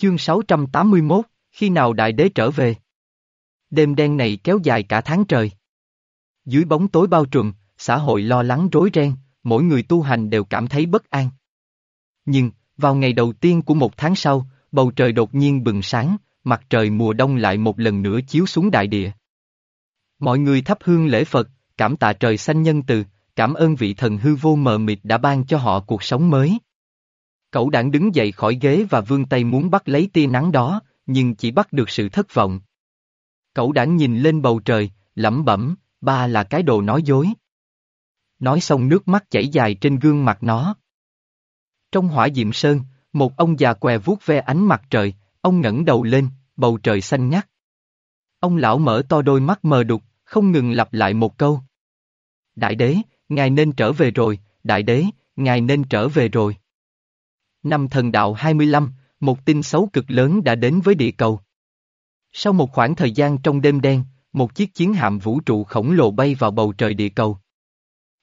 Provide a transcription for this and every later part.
Chương 681, khi nào đại đế trở về? Đêm đen này kéo dài cả tháng trời. Dưới bóng tối bao trùm, xã hội lo lắng rối ren, mỗi người tu hành đều cảm thấy bất an. Nhưng, vào ngày đầu tiên của một tháng sau, bầu trời đột nhiên bừng sáng, mặt trời mùa đông lại một lần nữa chiếu xuống đại địa. Mọi người thắp hương lễ Phật, cảm tạ trời xanh nhân từ, cảm ơn vị thần hư vô mờ mịt đã ban cho họ cuộc sống mới. Cậu đảng đứng dậy khỏi ghế và vươn tay muốn bắt lấy tia nắng đó, nhưng chỉ bắt được sự thất vọng. Cậu đảng nhìn lên bầu trời, lẩm bẩm, ba là cái đồ nói dối. Nói xong nước mắt chảy dài trên gương mặt nó. Trong hỏa diệm sơn, một ông già què vuốt ve ánh mặt trời, ông ngẩng đầu lên, bầu trời xanh ngắt. Ông lão mở to đôi mắt mờ đục, không ngừng lặp lại một câu. Đại đế, ngài nên trở về rồi, đại đế, ngài nên trở về rồi. Năm thần đạo 25, một tin xấu cực lớn đã đến với địa cầu. Sau một khoảng thời gian trong đêm đen, một chiếc chiến hạm vũ trụ khổng lồ bay vào bầu trời địa cầu.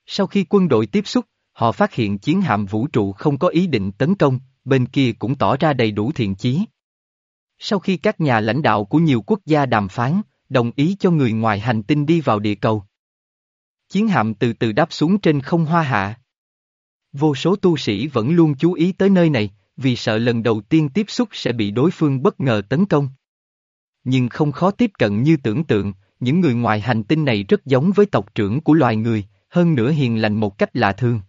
Sau khi quân đội tiếp xúc, họ phát hiện chiến hạm vũ trụ không có ý định tấn công, bên kia cũng tỏ ra đầy đủ thiện chí. Sau khi các nhà lãnh đạo của nhiều quốc gia đàm phán, đồng ý cho người ngoài hành tinh đi vào địa cầu. Chiến hạm từ từ đáp xuống trên không hoa hạ. Vô số tu sĩ vẫn luôn chú ý tới nơi này, vì sợ lần đầu tiên tiếp xúc sẽ bị đối phương bất ngờ tấn công. Nhưng không khó tiếp cận như tưởng tượng, những người ngoài hành tinh này rất giống với tộc trưởng của loài người, hơn nữa hiền lành một cách lạ thường.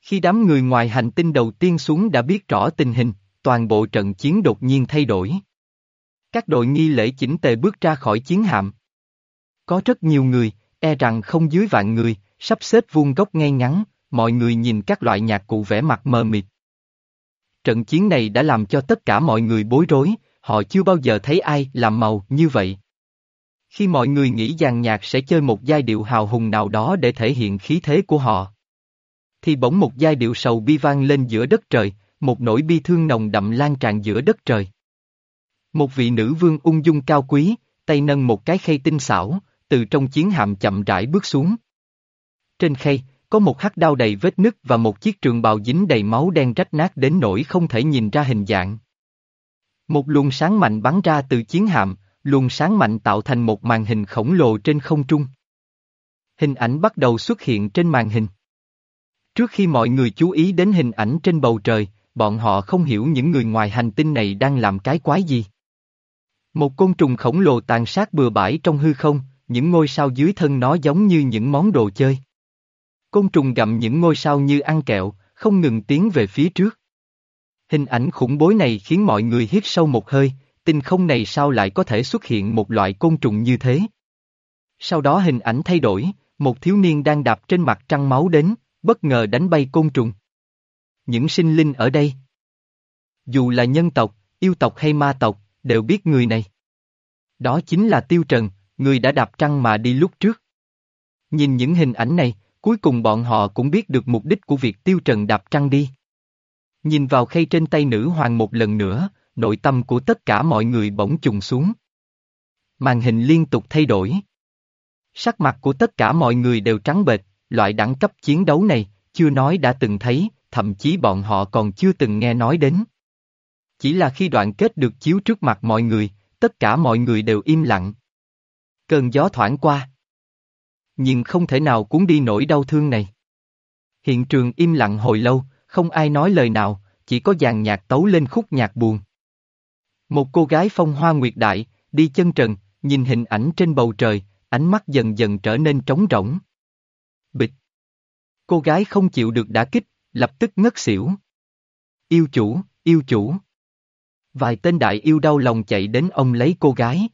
Khi đám người ngoài hành tinh đầu tiên xuống đã biết rõ tình hình, toàn bộ trận chiến đột nhiên thay đổi. Các đội nghi lễ chỉnh tề bước ra khỏi chiến hạm. Có rất nhiều người, e rằng không dưới vạn người, sắp xếp vuông góc ngay ngắn, mọi người nhìn các loại nhạc cụ vẽ mặt mờ mịt. Trận chiến này đã làm cho tất cả mọi người bối rối, họ chưa bao giờ thấy ai làm màu như vậy. Khi mọi người nghĩ dàn nhạc sẽ chơi một giai điệu hào hùng nào đó để thể hiện khí thế của họ. Thì bỗng một giai điệu sầu bi vang lên giữa đất trời, một nỗi bi thương nồng đậm lan tràn giữa đất trời. Một vị nữ vương ung dung cao quý, tay nâng một cái khay tinh xảo, từ trong chiến hạm chậm rãi bước xuống. Trên khay, có một hắc đao đầy vết nứt và một chiếc trường bào dính đầy máu đen rách nát đến nỗi không thể nhìn ra hình dạng. Một luồng sáng mạnh bắn ra từ chiến hạm, luồng sáng mạnh tạo thành một màn hình khổng lồ trên không trung. Hình ảnh bắt đầu xuất hiện trên màn hình. Trước khi mọi người chú ý đến hình ảnh trên bầu trời, bọn họ không hiểu những người ngoài hành tinh này đang làm cái quái gì. Một côn trùng khổng lồ tàn sát bừa bãi trong hư không, những ngôi sao dưới thân nó giống như những món đồ chơi. Côn trùng gặm những ngôi sao như ăn kẹo, không ngừng tiến về phía trước. Hình ảnh khủng bối này khiến mọi người hít sâu một hơi, tinh không này sao lại có thể xuất hiện một loại côn trùng như thế. Sau đó hình ảnh thay đổi, một thiếu niên đang đạp trên mặt trăng máu đến, bất ngờ đánh bay côn trùng. Những sinh linh ở đây, dù là nhân tộc, yêu tộc hay ma tộc, đều biết người này. Đó chính là Tiêu Trần, người đã đạp trăng mà đi lúc trước. Nhìn những hình ảnh này, cuối cùng bọn họ cũng biết được mục đích của việc Tiêu Trần đạp trăng đi. Nhìn vào khay trên tay nữ hoàng một lần nữa, nội tâm của tất cả mọi người bỗng trùng xuống. Màn hình liên tục thay đổi. Sắc mặt của tất cả mọi người đều trắng bệch, loại đẳng cấp chiến đấu này, chưa nói đã từng thấy, thậm chí bọn họ còn chưa từng nghe nói đến. Chỉ là khi đoạn kết được chiếu trước mặt mọi người, tất cả mọi người đều im lặng. Cơn gió thoảng qua. Nhưng không thể nào cuốn đi nỗi đau thương này. Hiện trường im lặng hồi lâu, không ai nói lời nào, chỉ có dàn nhạc tấu lên khúc nhạc buồn. Một cô gái phong hoa nguyệt đại, đi chân trần, nhìn hình ảnh trên bầu trời, ánh mắt dần dần trở nên trống rỗng. Bịch. Cô gái không chịu được đả kích, lập tức ngất xỉu. Yêu chủ, yêu chủ. Vài tên đại yêu đau lòng chạy đến ông lấy cô gái.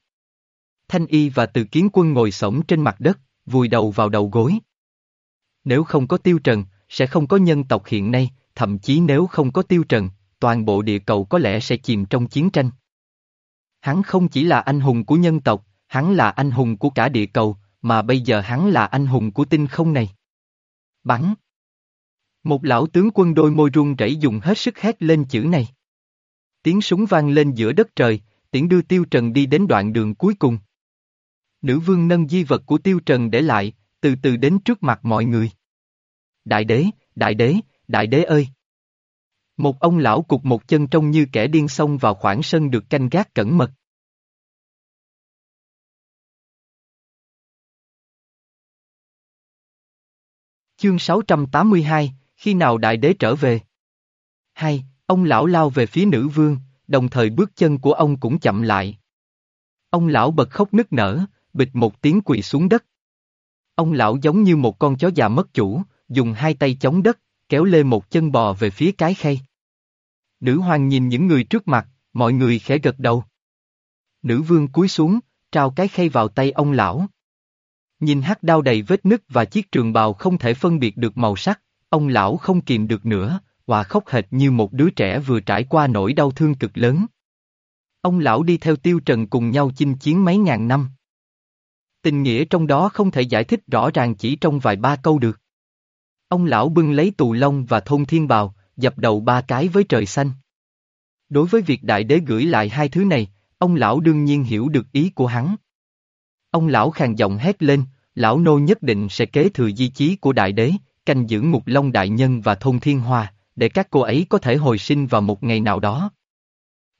Thanh y và từ kiến quân ngồi sổng trên mặt đất, vùi đầu vào đầu gối. Nếu không có tiêu trần, sẽ không có nhân tộc hiện nay, thậm chí nếu không có tiêu trần, toàn bộ địa cầu có lẽ sẽ chìm trong chiến tranh. Hắn không chỉ là anh hùng của nhân tộc, hắn là anh hùng của cả địa cầu, mà bây giờ hắn là anh hùng của tinh không này. Bắn! Một lão tướng quân đôi môi run rẩy dùng hết sức hét lên chữ này. Tiếng súng vang lên giữa đất trời, tiễn đưa Tiêu Trần đi đến đoạn đường cuối cùng. Nữ vương nâng di vật của Tiêu Trần để lại, từ từ đến trước mặt mọi người. Đại đế, đại đế, đại đế ơi! Một ông lão cục một chân trông như kẻ điên xông vào khoảng sân được canh gác cẩn mật. Chương 682, khi nào đại đế trở về? Hai, ông lão lao về phía nữ vương, đồng thời bước chân của ông cũng chậm lại. Ông lão bật khóc nức nở, bịch một tiếng quỳ xuống đất. Ông lão giống như một con chó già mất chủ, dùng hai tay chống đất, kéo lê một chân bò về phía cái khay. Nữ hoàng nhìn những người trước mặt, mọi người khẽ gật đầu. Nữ vương cúi xuống, trao cái khay vào tay ông lão. Nhìn hắc đao đầy vết nứt và chiếc trường bào không thể phân biệt được màu sắc, ông lão không kìm được nữa, hòa khóc hệt như một đứa trẻ vừa trải qua nỗi đau thương cực lớn. Ông lão đi theo tiêu trần cùng nhau chinh chiến mấy ngàn năm. Tình nghĩa trong đó không thể giải thích rõ ràng chỉ trong vài ba câu được. Ông lão bưng lấy tù lông và thôn thiên bào, dập đầu ba cái với trời xanh. Đối với việc đại đế gửi lại hai thứ này, ông lão đương nhiên hiểu được ý của hắn. Ông lão khàn giọng hét lên, lão nô nhất định sẽ kế thừa di chí của đại đế, canh giữ ngục long đại nhân và thôn thiên hoa, để các cô ấy có thể hồi sinh vào một ngày nào đó.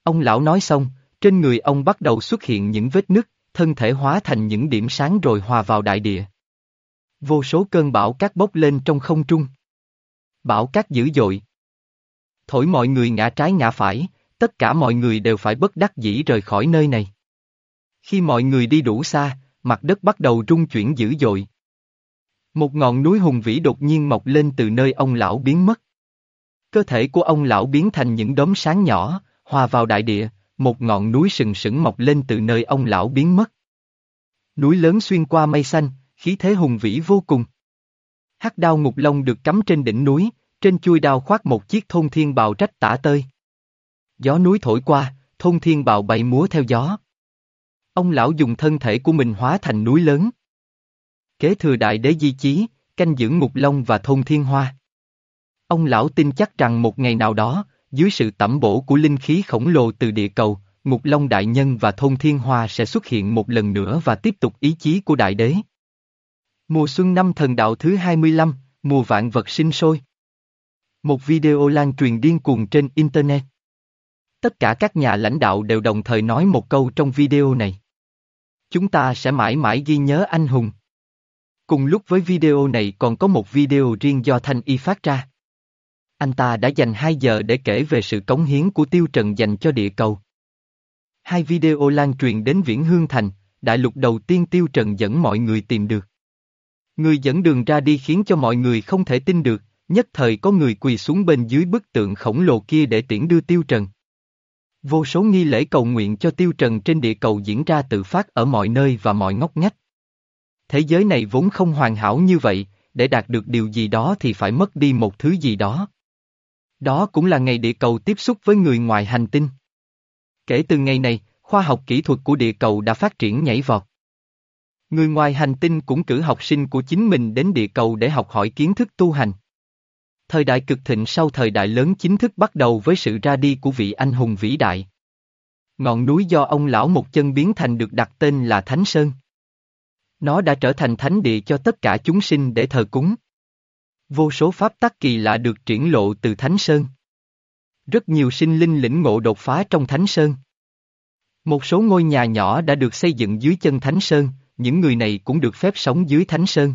Ông lão nói xong, trên người ông bắt đầu xuất hiện những vết nứt, thân thể hóa thành những điểm sáng rồi hòa vào đại địa. Vô số cơn bão cát bốc lên trong không trung. Bão cát dữ dội. Thổi mọi người ngã trái ngã phải, tất cả mọi người đều phải bất đắc dĩ rời khỏi nơi này. Khi mọi người đi đủ xa, mặt đất bắt đầu rung chuyển dữ dội. Một ngọn núi hùng vĩ đột nhiên mọc lên từ nơi ông lão biến mất. Cơ thể của ông lão biến thành những đốm sáng nhỏ, hòa vào đại địa, một ngọn núi sừng sững mọc lên từ nơi ông lão biến mất. Núi lớn xuyên qua mây xanh, khí thế hùng vĩ vô cùng. Hắc đao ngục lông được cắm trên đỉnh núi, trên chui đao khoác một chiếc thôn thiên bào trách tả tơi. Gió núi thổi qua, thôn thiên bào bay múa theo gió. Ông lão dùng thân thể của mình hóa thành núi lớn. Kế thừa đại đế di chí, canh giữ ngục long và thôn thiên hoa. Ông lão tin chắc rằng một ngày nào đó, dưới sự tẩm bổ của linh khí khổng lồ từ địa cầu, Ngục Long Đại Nhân và Thôn Thiên Hoa sẽ xuất hiện một lần nữa và tiếp tục ý chí của Đại Đế. Mùa xuân năm thần đạo thứ 25, mùa vạn vật sinh sôi. Một video lan truyền điên cuồng trên Internet. Tất cả các nhà lãnh đạo đều đồng thời nói một câu trong video này. Chúng ta sẽ mãi mãi ghi nhớ anh hùng. Cùng lúc với video này còn có một video riêng do Thanh Y phát ra. Anh ta đã dành 2 giờ để kể về sự cống hiến của Tiêu Trần dành cho địa cầu. Hai video lan truyền đến Viễn Hương Thành, đại lục đầu tiên Tiêu Trần dẫn mọi người tìm được. Người dẫn đường ra đi khiến cho mọi người không thể tin được, nhất thời có người quỳ xuống bên dưới bức tượng khổng lồ kia để tiễn đưa Tiêu Trần. Vô số nghi lễ cầu nguyện cho Tiêu Trần trên địa cầu diễn ra tự phát ở mọi nơi và mọi ngóc ngách. Thế giới này vốn không hoàn hảo như vậy, để đạt được điều gì đó thì phải mất đi một thứ gì đó. Đó cũng là ngày địa cầu tiếp xúc với người ngoài hành tinh. Kể từ ngày này, khoa học kỹ thuật của địa cầu đã phát triển nhảy vọt. Người ngoài hành tinh cũng cử học sinh của chính mình đến địa cầu để học hỏi kiến thức tu hành. Thời đại cực thịnh sau thời đại lớn chính thức bắt đầu với sự ra đi của vị anh hùng vĩ đại. Ngọn núi do ông lão một chân biến thành được đặt tên là Thánh Sơn. Nó đã trở thành thánh địa cho tất cả chúng sinh để thờ cúng. Vô số pháp tắc kỳ lạ được triển lộ từ Thánh Sơn. Rất nhiều sinh linh lĩnh ngộ đột phá trong Thánh Sơn. Một số ngôi nhà nhỏ đã được xây dựng dưới chân Thánh Sơn, những người này cũng được phép sống dưới Thánh Sơn.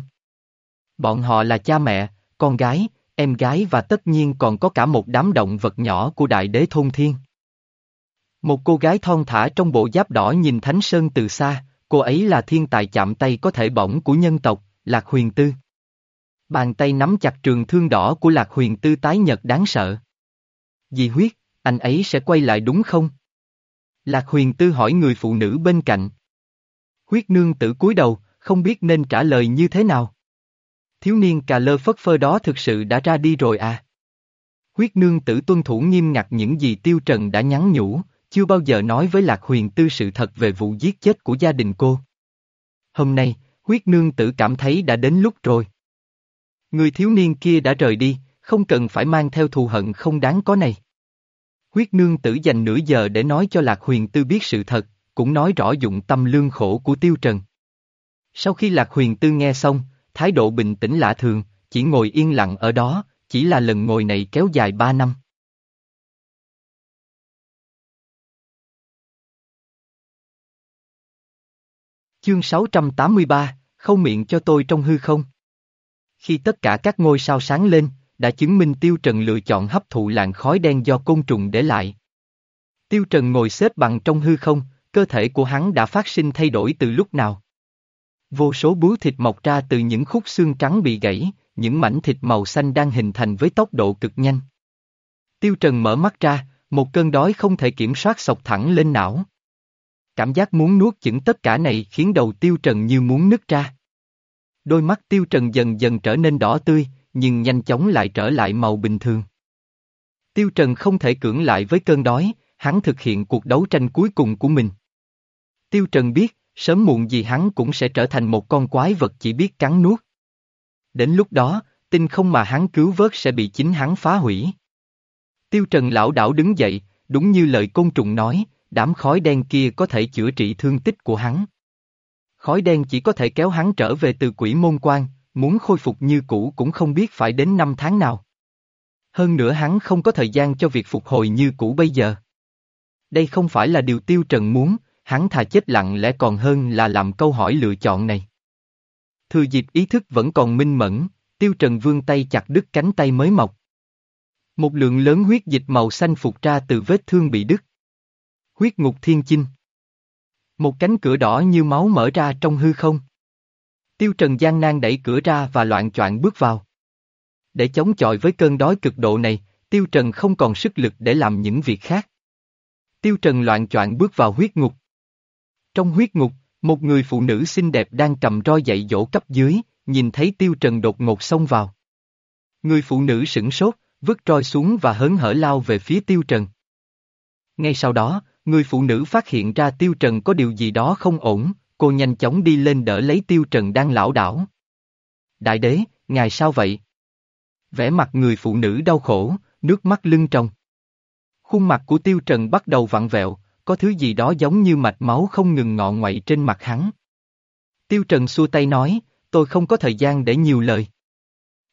Bọn họ là cha mẹ, con gái, em gái và tất nhiên còn có cả một đám động vật nhỏ của đại đế thôn thiên. Một cô gái thon thả trong bộ giáp đỏ nhìn Thánh Sơn từ xa, cô ấy là thiên tài chạm tay có thể bỏng của nhân tộc, Lạc Huyền Tư. Bàn tay nắm chặt trường thương đỏ của Lạc Huyền Tư tái nhật đáng sợ. Dì huyết, anh ấy sẽ quay lại đúng không? Lạc Huyền Tư hỏi người phụ nữ bên cạnh. Huyết nương tử cúi đầu, không biết nên trả lời như thế nào. Thiếu niên cà lơ phất phơ đó thực sự đã ra đi rồi à? Huyết nương tử tuân thủ nghiêm ngặt những gì Tiêu Trần đã nhắn nhủ, chưa bao giờ nói với Lạc Huyền Tư sự thật về vụ giết chết của gia đình cô. Hôm nay, huyết nương tử cảm thấy đã đến lúc rồi. Người thiếu niên kia đã rời đi, không cần phải mang theo thù hận không đáng có này. Huyết nương tử dành nửa giờ để nói cho Lạc Huyền Tư biết sự thật, cũng nói rõ dụng tâm lương khổ của Tiêu Trần. Sau khi Lạc Huyền Tư nghe xong, thái độ bình tĩnh lạ thường, chỉ ngồi yên lặng ở đó, chỉ là lần ngồi này kéo dài ba năm. Chương 683, khâu miệng cho tôi trong hư không. Khi tất cả các ngôi sao sáng lên, đã chứng minh Tiêu Trần lựa chọn hấp thụ làn khói đen do côn trùng để lại. Tiêu Trần ngồi xếp bằng trong hư không, cơ thể của hắn đã phát sinh thay đổi từ lúc nào. Vô số bướu thịt mọc ra từ những khúc xương trắng bị gãy, những mảnh thịt màu xanh đang hình thành với tốc độ cực nhanh. Tiêu Trần mở mắt ra, một cơn đói không thể kiểm soát sọc thẳng lên não. Cảm giác muốn nuốt chửng tất cả này khiến đầu Tiêu Trần như muốn nứt ra. Đôi mắt Tiêu Trần dần dần trở nên đỏ tươi, nhưng nhanh chóng lại trở lại màu bình thường. Tiêu Trần không thể cưỡng lại với cơn đói, hắn thực hiện cuộc đấu tranh cuối cùng của mình. Tiêu Trần biết, sớm muộn gì hắn cũng sẽ trở thành một con quái vật chỉ biết cắn nuốt. Đến lúc đó, tin không mà hắn cứu vớt sẽ bị chính hắn phá hủy. Tiêu Trần lão đảo đứng dậy, đúng như lời côn trùng nói, đám khói đen kia có thể chữa trị thương tích của hắn. Khói đen chỉ có thể kéo hắn trở về từ quỷ môn quan, muốn khôi phục như cũ cũng không biết phải đến năm tháng nào. Hơn nữa hắn không có thời gian cho việc phục hồi như cũ bây giờ. Đây không phải là điều Tiêu Trần muốn, hắn thà chết lặng lẽ còn hơn là làm câu hỏi lựa chọn này. Thừa dịp ý thức vẫn còn minh mẫn, Tiêu Trần vương tay chặt đứt cánh tay mới mọc. Một lượng lớn huyết dịch màu xanh phục ra từ vết thương bị đứt. Huyết ngục thiên chinh. Một cánh cửa đỏ như máu mở ra trong hư không. Tiêu Trần gian nan đẩy cửa ra và loạn choạng bước vào. Để chống chọi với cơn đói cực độ này, Tiêu Trần không còn sức lực để làm những việc khác. Tiêu Trần loạn choạng bước vào huyết ngục. Trong huyết ngục, một người phụ nữ xinh đẹp đang cầm roi dạy dỗ cấp dưới, nhìn thấy Tiêu Trần đột ngột xông vào. Người phụ nữ sửng sốt, vứt roi xuống và hớn hở lao về phía Tiêu Trần. Ngay sau đó, người phụ nữ phát hiện ra Tiêu Trần có điều gì đó không ổn, cô nhanh chóng đi lên đỡ lấy Tiêu Trần đang lão đảo. Đại đế, ngài sao vậy? Vẻ mặt người phụ nữ đau khổ, nước mắt lưng tròng. Khuôn mặt của Tiêu Trần bắt đầu vặn vẹo, có thứ gì đó giống như mạch máu không ngừng ngọ ngoại trên mặt hắn. Tiêu Trần xua tay nói, tôi không có thời gian để nhiều lời.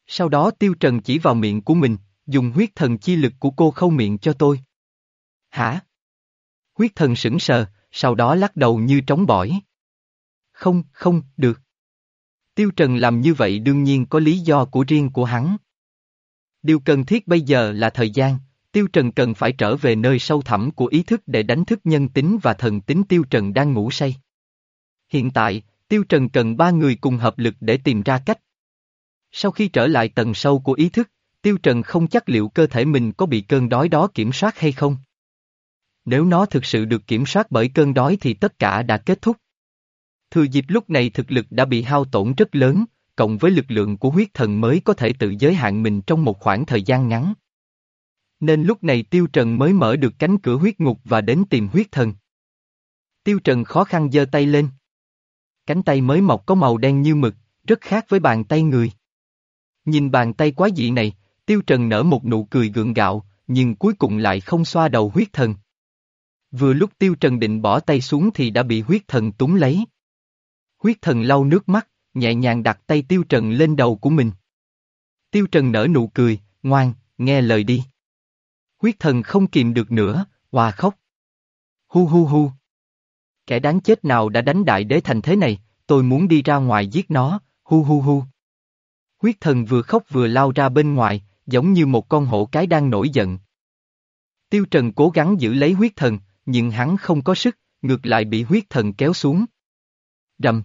Sau đó Tiêu Trần chỉ vào miệng của mình, dùng huyết thần chi lực của cô khâu miệng cho tôi. Hả? Huyết thần sững sờ, sau đó lắc đầu như trống bỏi. Không, không, được. Tiêu Trần làm như vậy đương nhiên có lý do của riêng của hắn. Điều cần thiết bây giờ là thời gian, Tiêu Trần cần phải trở về nơi sâu thẳm của ý thức để đánh thức nhân tính và thần tính Tiêu Trần đang ngủ say. Hiện tại, Tiêu Trần cần ba người cùng hợp lực để tìm ra cách. Sau khi trở lại tầng sâu của ý thức, Tiêu Trần không chắc liệu cơ thể mình có bị cơn đói đó kiểm soát hay không. Nếu nó thực sự được kiểm soát bởi cơn đói thì tất cả đã kết thúc. Thừa dịp lúc này thực lực đã bị hao tổn rất lớn, cộng với lực lượng của huyết thần mới có thể tự giới hạn mình trong một khoảng thời gian ngắn. Nên lúc này Tiêu Trần mới mở được cánh cửa huyết ngục và đến tìm huyết thần. Tiêu Trần khó khăn giơ tay lên. Cánh tay mới mọc có màu đen như mực, rất khác với bàn tay người. Nhìn bàn tay quá dị này, Tiêu Trần nở một nụ cười gượng gạo, nhưng cuối cùng lại không xoa đầu huyết thần. Vừa lúc Tiêu Trần định bỏ tay xuống thì đã bị huyết thần túng lấy. Huyết thần lau nước mắt, nhẹ nhàng đặt tay Tiêu Trần lên đầu của mình. Tiêu Trần nở nụ cười, ngoan, nghe lời đi. Huyết thần không kìm được nữa, hòa khóc. Hu hu hu. Kẻ đáng chết nào đã đánh đại đế thành thế này, tôi muốn đi ra ngoài giết nó, hu hu hu. Huyết thần vừa khóc vừa lao ra bên ngoài, giống như một con hổ cái đang nổi giận. Tiêu Trần cố gắng giữ lấy huyết thần, nhưng hắn không có sức, ngược lại bị huyết thần kéo xuống. Rầm.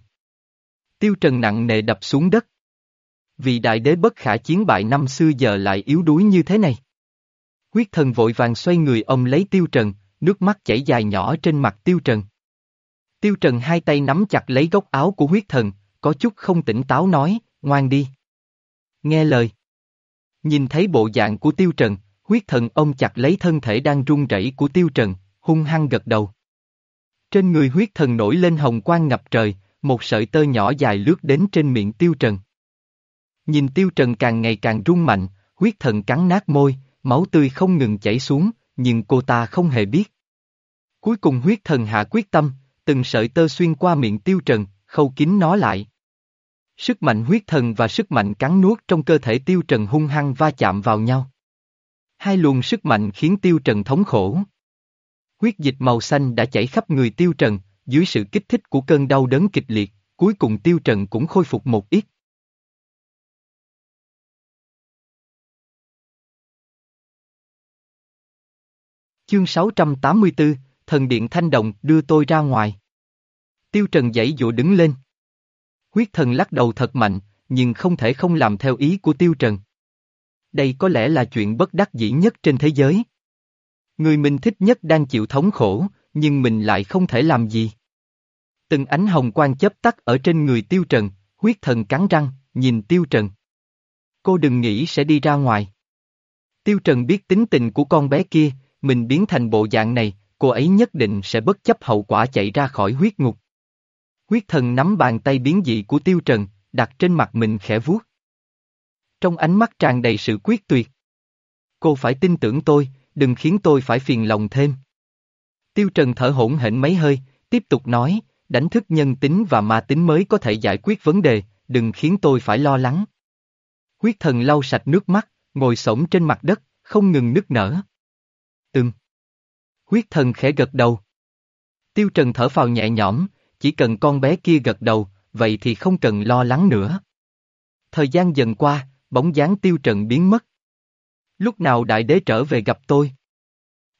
Tiêu Trần nặng nề đập xuống đất. Vì đại đế bất khả chiến bại năm xưa giờ lại yếu đuối như thế này. Huyết thần vội vàng xoay người ông lấy Tiêu Trần, nước mắt chảy dài nhỏ trên mặt Tiêu Trần. Tiêu Trần hai tay nắm chặt lấy góc áo của huyết thần, có chút không tỉnh táo nói, ngoan đi. Nghe lời. Nhìn thấy bộ dạng của Tiêu Trần, huyết thần ông chặt lấy thân thể đang run rẩy của Tiêu Trần, hung hăng gật đầu. Trên người huyết thần nổi lên hồng quang ngập trời, một sợi tơ nhỏ dài lướt đến trên miệng Tiêu Trần. Nhìn Tiêu Trần càng ngày càng rung mạnh, huyết thần cắn nát môi, máu tươi không ngừng chảy xuống, nhưng cô ta không hề biết. Cuối cùng huyết thần hạ quyết tâm, từng sợi tơ xuyên qua miệng Tiêu Trần, khâu kín nó lại. Sức mạnh huyết thần và sức mạnh cắn nuốt trong cơ thể Tiêu Trần hung hăng va chạm vào nhau. Hai luồng sức mạnh khiến Tiêu Trần thống khổ. Huyết dịch màu xanh đã chảy khắp người Tiêu Trần, dưới sự kích thích của cơn đau đớn kịch liệt, cuối cùng Tiêu Trần cũng khôi phục một ít. Chương 684, Thần Điện Thanh Đồng đưa tôi ra ngoài. Tiêu Trần dãy dụ đứng lên. Huyết thần lắc đầu thật mạnh, nhưng không thể không làm theo ý của Tiêu Trần. Đây có lẽ là chuyện bất đắc dĩ nhất trên thế giới. Người mình thích nhất đang chịu thống khổ, nhưng mình lại không thể làm gì. Từng ánh hồng quang chớp tắt ở trên người Tiêu Trần, huyết thần cắn răng, nhìn Tiêu Trần. Cô đừng nghĩ sẽ đi ra ngoài. Tiêu Trần biết tính tình của con bé kia, mình biến thành bộ dạng này, cô ấy nhất định sẽ bất chấp hậu quả chạy ra khỏi huyết ngục. Huyết thần nắm bàn tay biến dị của Tiêu Trần, đặt trên mặt mình khẽ vuốt. Trong ánh mắt tràn đầy sự quyết tuyệt. Cô phải tin tưởng tôi, đừng khiến tôi phải phiền lòng thêm. Tiêu Trần thở hổn hển mấy hơi, tiếp tục nói, đánh thức nhân tính và ma tính mới có thể giải quyết vấn đề, đừng khiến tôi phải lo lắng. Huyết thần lau sạch nước mắt, ngồi sổng trên mặt đất, không ngừng nức nở. Ừm. Huyết thần khẽ gật đầu. Tiêu Trần thở phào nhẹ nhõm, chỉ cần con bé kia gật đầu, vậy thì không cần lo lắng nữa. Thời gian dần qua, bóng dáng Tiêu Trần biến mất. Lúc nào đại đế trở về gặp tôi?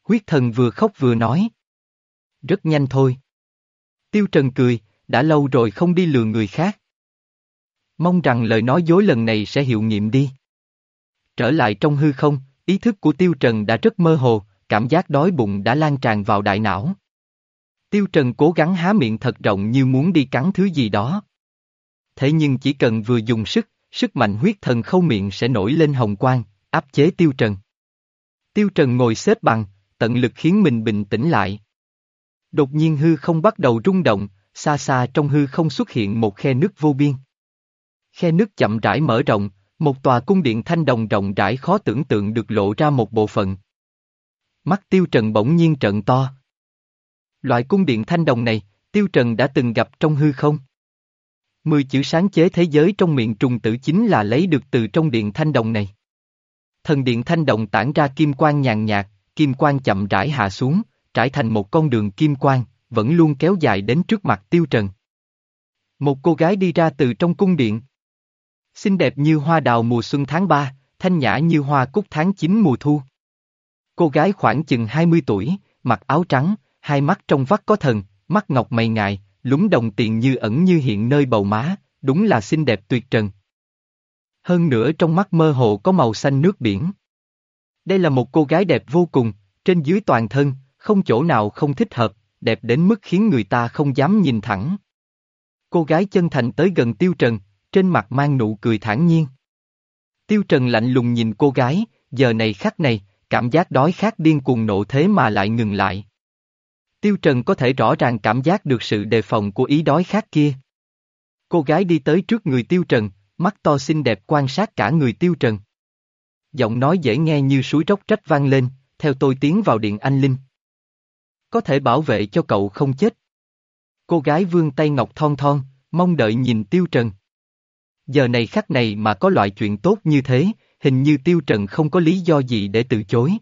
Huyết thần vừa khóc vừa nói. Rất nhanh thôi. Tiêu Trần cười, đã lâu rồi không đi lừa người khác. Mong rằng lời nói dối lần này sẽ hiệu nghiệm đi. Trở lại trong hư không, ý thức của Tiêu Trần đã rất mơ hồ, cảm giác đói bụng đã lan tràn vào đại não. Tiêu Trần cố gắng há miệng thật rộng như muốn đi cắn thứ gì đó. Thế nhưng chỉ cần vừa dùng sức, sức mạnh huyết thần khâu miệng sẽ nổi lên hồng quang, áp chế Tiêu Trần. Tiêu Trần ngồi xếp bằng, tận lực khiến mình bình tĩnh lại. Đột nhiên hư không bắt đầu rung động, xa xa trong hư không xuất hiện một khe nước vô biên. Khe nước chậm rãi mở rộng, một tòa cung điện thanh đồng rộng rãi khó tưởng tượng được lộ ra một bộ phận. Mắt Tiêu Trần bỗng nhiên trận to. Loại cung điện thanh đồng này, Tiêu Trần đã từng gặp trong hư không? Mười chữ sáng chế thế giới trong miệng trùng tử chính là lấy được từ trong điện thanh đồng này. Thần điện thanh đồng tản ra kim quang nhàn nhạt, kim quang chậm rãi hạ xuống, trải thành một con đường kim quang, vẫn luôn kéo dài đến trước mặt tiêu trần. Một cô gái đi ra từ trong cung điện. Xinh đẹp như hoa đào mùa xuân tháng 3, thanh nhã như hoa cúc tháng 9 mùa thu. Cô gái khoảng chừng 20 tuổi, mặc áo trắng, hai mắt trong vắt có thần, mắt ngọc mày ngài, lúng đồng tiền như ẩn như hiện nơi bầu má, đúng là xinh đẹp tuyệt trần. Hơn nữa trong mắt mơ hồ có màu xanh nước biển. Đây là một cô gái đẹp vô cùng, trên dưới toàn thân, không chỗ nào không thích hợp, đẹp đến mức khiến người ta không dám nhìn thẳng. Cô gái chân thành tới gần Tiêu Trần, trên mặt mang nụ cười thản nhiên. Tiêu Trần lạnh lùng nhìn cô gái, giờ này khắc này, cảm giác đói khát điên cuồng nộ thế mà lại ngừng lại. Tiêu Trần có thể rõ ràng cảm giác được sự đề phòng của ý đói khát kia. Cô gái đi tới trước người Tiêu Trần, mắt to xinh đẹp quan sát cả người Tiêu Trần. Giọng nói dễ nghe như suối róc trách vang lên, theo tôi tiến vào điện anh Linh. Có thể bảo vệ cho cậu không chết. Cô gái vương tay ngọc thon thon, mong đợi nhìn Tiêu Trần. Giờ này khắc này mà có loại chuyện tốt như thế, hình như Tiêu Trần không có lý do gì để từ chối.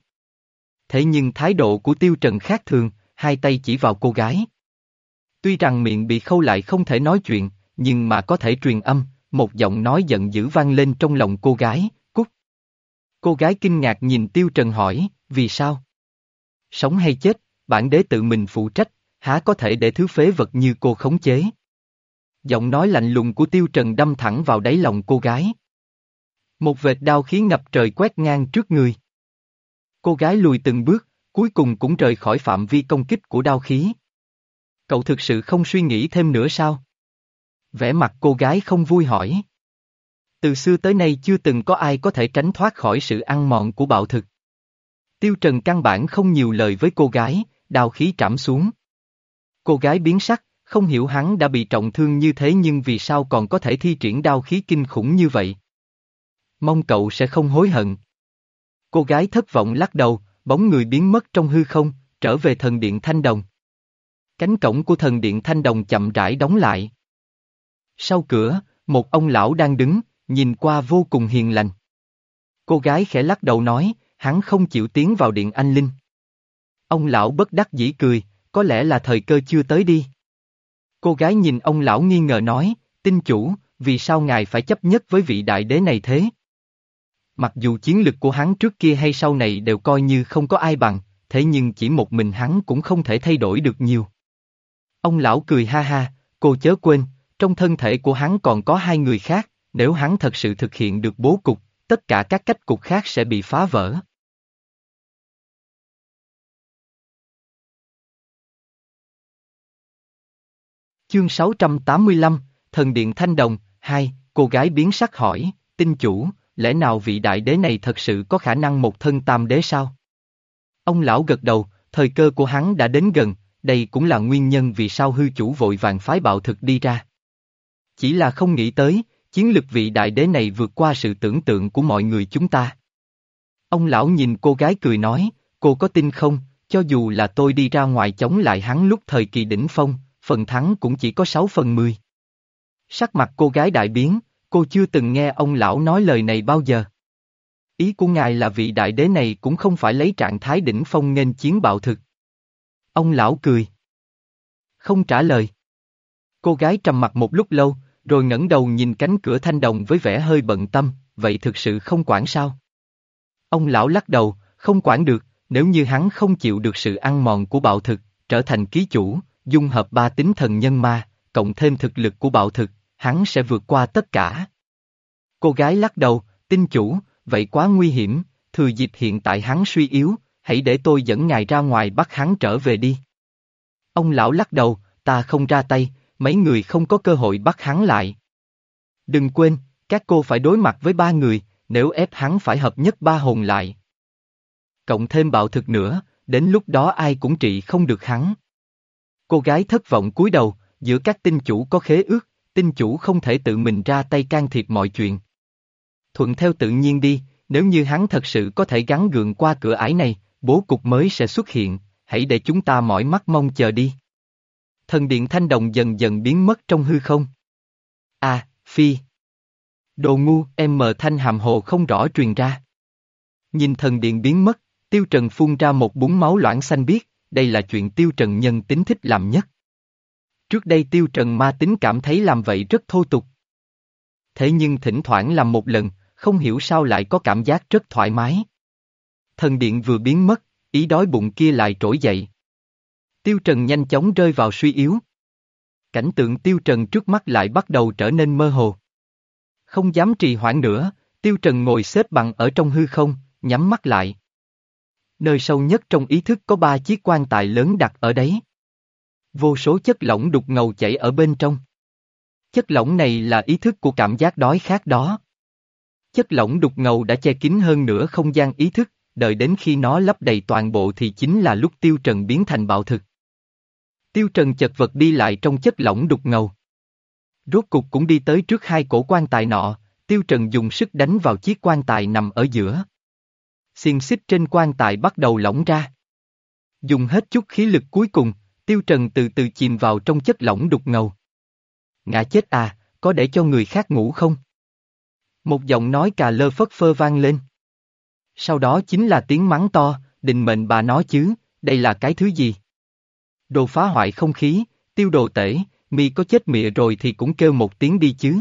Thế nhưng thái độ của Tiêu Trần khác thường, hai tay chỉ vào cô gái. Tuy rằng miệng bị khâu lại không thể nói chuyện, nhưng mà có thể truyền âm, một giọng nói giận dữ vang lên trong lòng cô gái, cút. Cô gái kinh ngạc nhìn Tiêu Trần hỏi, vì sao? Sống hay chết, bản đế tự mình phụ trách, há có thể để thứ phế vật như cô khống chế. Giọng nói lạnh lùng của Tiêu Trần đâm thẳng vào đáy lòng cô gái. Một vệt đau khí ngập trời quét ngang trước người. Cô gái lùi từng bước, cuối cùng cũng rời khỏi phạm vi công kích của đao khí. Cậu thực sự không suy nghĩ thêm nữa sao? Vẻ mặt cô gái không vui hỏi. Từ xưa tới nay chưa từng có ai có thể tránh thoát khỏi sự ăn mòn của bạo thực. Tiêu Trần căn bản không nhiều lời với cô gái, đào khí trảm xuống. Cô gái biến sắc, không hiểu hắn đã bị trọng thương như thế nhưng vì sao còn có thể thi triển đao khí kinh khủng như vậy. Mong cậu sẽ không hối hận. Cô gái thất vọng lắc đầu, bóng người biến mất trong hư không, trở về thần điện Thanh Đồng. Cánh cổng của thần điện Thanh Đồng chậm rãi đóng lại. Sau cửa, một ông lão đang đứng, nhìn qua vô cùng hiền lành. Cô gái khẽ lắc đầu nói, hắn không chịu tiến vào điện anh Linh. Ông lão bất đắc dĩ cười, có lẽ là thời cơ chưa tới đi. Cô gái nhìn ông lão nghi ngờ nói, tinh chủ, vì sao ngài phải chấp nhất với vị đại đế này thế? Mặc dù chiến lực của hắn trước kia hay sau này đều coi như không có ai bằng, thế nhưng chỉ một mình hắn cũng không thể thay đổi được nhiều. Ông lão cười ha ha, cô chớ quên, trong thân thể của hắn còn có hai người khác, nếu hắn thật sự thực hiện được bố cục, tất cả các cách cục khác sẽ bị phá vỡ. Chương 685, Thần Điện Thanh Đồng, 2, cô gái biến sắc hỏi, tinh chủ, lẽ nào vị đại đế này thật sự có khả năng một thân tam đế sao? Ông lão gật đầu, thời cơ của hắn đã đến gần, đây cũng là nguyên nhân vì sao hư chủ vội vàng phái bạo thực đi ra. Chỉ là không nghĩ tới, chiến lực vị đại đế này vượt qua sự tưởng tượng của mọi người chúng ta. Ông lão nhìn cô gái cười nói, cô có tin không, cho dù là tôi đi ra ngoài chống lại hắn lúc thời kỳ đỉnh phong, phần thắng cũng chỉ có 6 phần 10. Sắc mặt cô gái đại biến, cô chưa từng nghe ông lão nói lời này bao giờ. Ý của ngài là vị đại đế này cũng không phải lấy trạng thái đỉnh phong nghênh chiến bạo thực. Ông lão cười. Không trả lời. Cô gái trầm mặt một lúc lâu, rồi ngẩng đầu nhìn cánh cửa thanh đồng với vẻ hơi bận tâm, vậy thực sự không quản sao? Ông lão lắc đầu, không quản được, nếu như hắn không chịu được sự ăn mòn của bạo thực, trở thành ký chủ, dung hợp ba tính thần nhân ma, cộng thêm thực lực của bạo thực, hắn sẽ vượt qua tất cả. Cô gái lắc đầu, tin chủ, vậy quá nguy hiểm, thừa dịp hiện tại hắn suy yếu, hãy để tôi dẫn ngài ra ngoài bắt hắn trở về đi. Ông lão lắc đầu, ta không ra tay, mấy người không có cơ hội bắt hắn lại. Đừng quên, các cô phải đối mặt với ba người, nếu ép hắn phải hợp nhất ba hồn lại. Cộng thêm bạo thực nữa, đến lúc đó ai cũng trị không được hắn. Cô gái thất vọng cúi đầu, giữa các tinh chủ có khế ước, tinh chủ không thể tự mình ra tay can thiệp mọi chuyện. Thuận theo tự nhiên đi, nếu như hắn thật sự có thể gắn gượng qua cửa ải này, bố cục mới sẽ xuất hiện, hãy để chúng ta mỏi mắt mong chờ đi. Thần điện thanh đồng dần dần biến mất trong hư không. À, phi. Đồ ngu, em mờ thanh hàm hồ không rõ truyền ra. Nhìn thần điện biến mất, tiêu trần phun ra một búng máu loãng xanh biếc, đây là chuyện tiêu trần nhân tính thích làm nhất. Trước đây tiêu trần ma tính cảm thấy làm vậy rất thô tục. Thế nhưng thỉnh thoảng làm một lần, không hiểu sao lại có cảm giác rất thoải mái. Thần điện vừa biến mất, ý đói bụng kia lại trỗi dậy. Tiêu Trần nhanh chóng rơi vào suy yếu. Cảnh tượng Tiêu Trần trước mắt lại bắt đầu trở nên mơ hồ. Không dám trì hoãn nữa, Tiêu Trần ngồi xếp bằng ở trong hư không, nhắm mắt lại. Nơi sâu nhất trong ý thức có ba chiếc quan tài lớn đặt ở đấy. Vô số chất lỏng đục ngầu chảy ở bên trong. Chất lỏng này là ý thức của cảm giác đói khát đó. Chất lỏng đục ngầu đã che kín hơn nửa không gian ý thức, đợi đến khi nó lấp đầy toàn bộ thì chính là lúc tiêu trần biến thành bạo thực. Tiêu trần chật vật đi lại trong chất lỏng đục ngầu. Rốt cục cũng đi tới trước hai cổ quan tài nọ, tiêu trần dùng sức đánh vào chiếc quan tài nằm ở giữa. Xiên xích trên quan tài bắt đầu lỏng ra. Dùng hết chút khí lực cuối cùng, tiêu trần từ từ chìm vào trong chất lỏng đục ngầu. Ngã chết à, có để cho người khác ngủ không? Một giọng nói cà lơ phất phơ vang lên. Sau đó chính là tiếng mắng to, định mệnh bà nói chứ, đây là cái thứ gì? Đồ phá hoại không khí, tiêu đồ tể, mi có chết mịa rồi thì cũng kêu một tiếng đi chứ.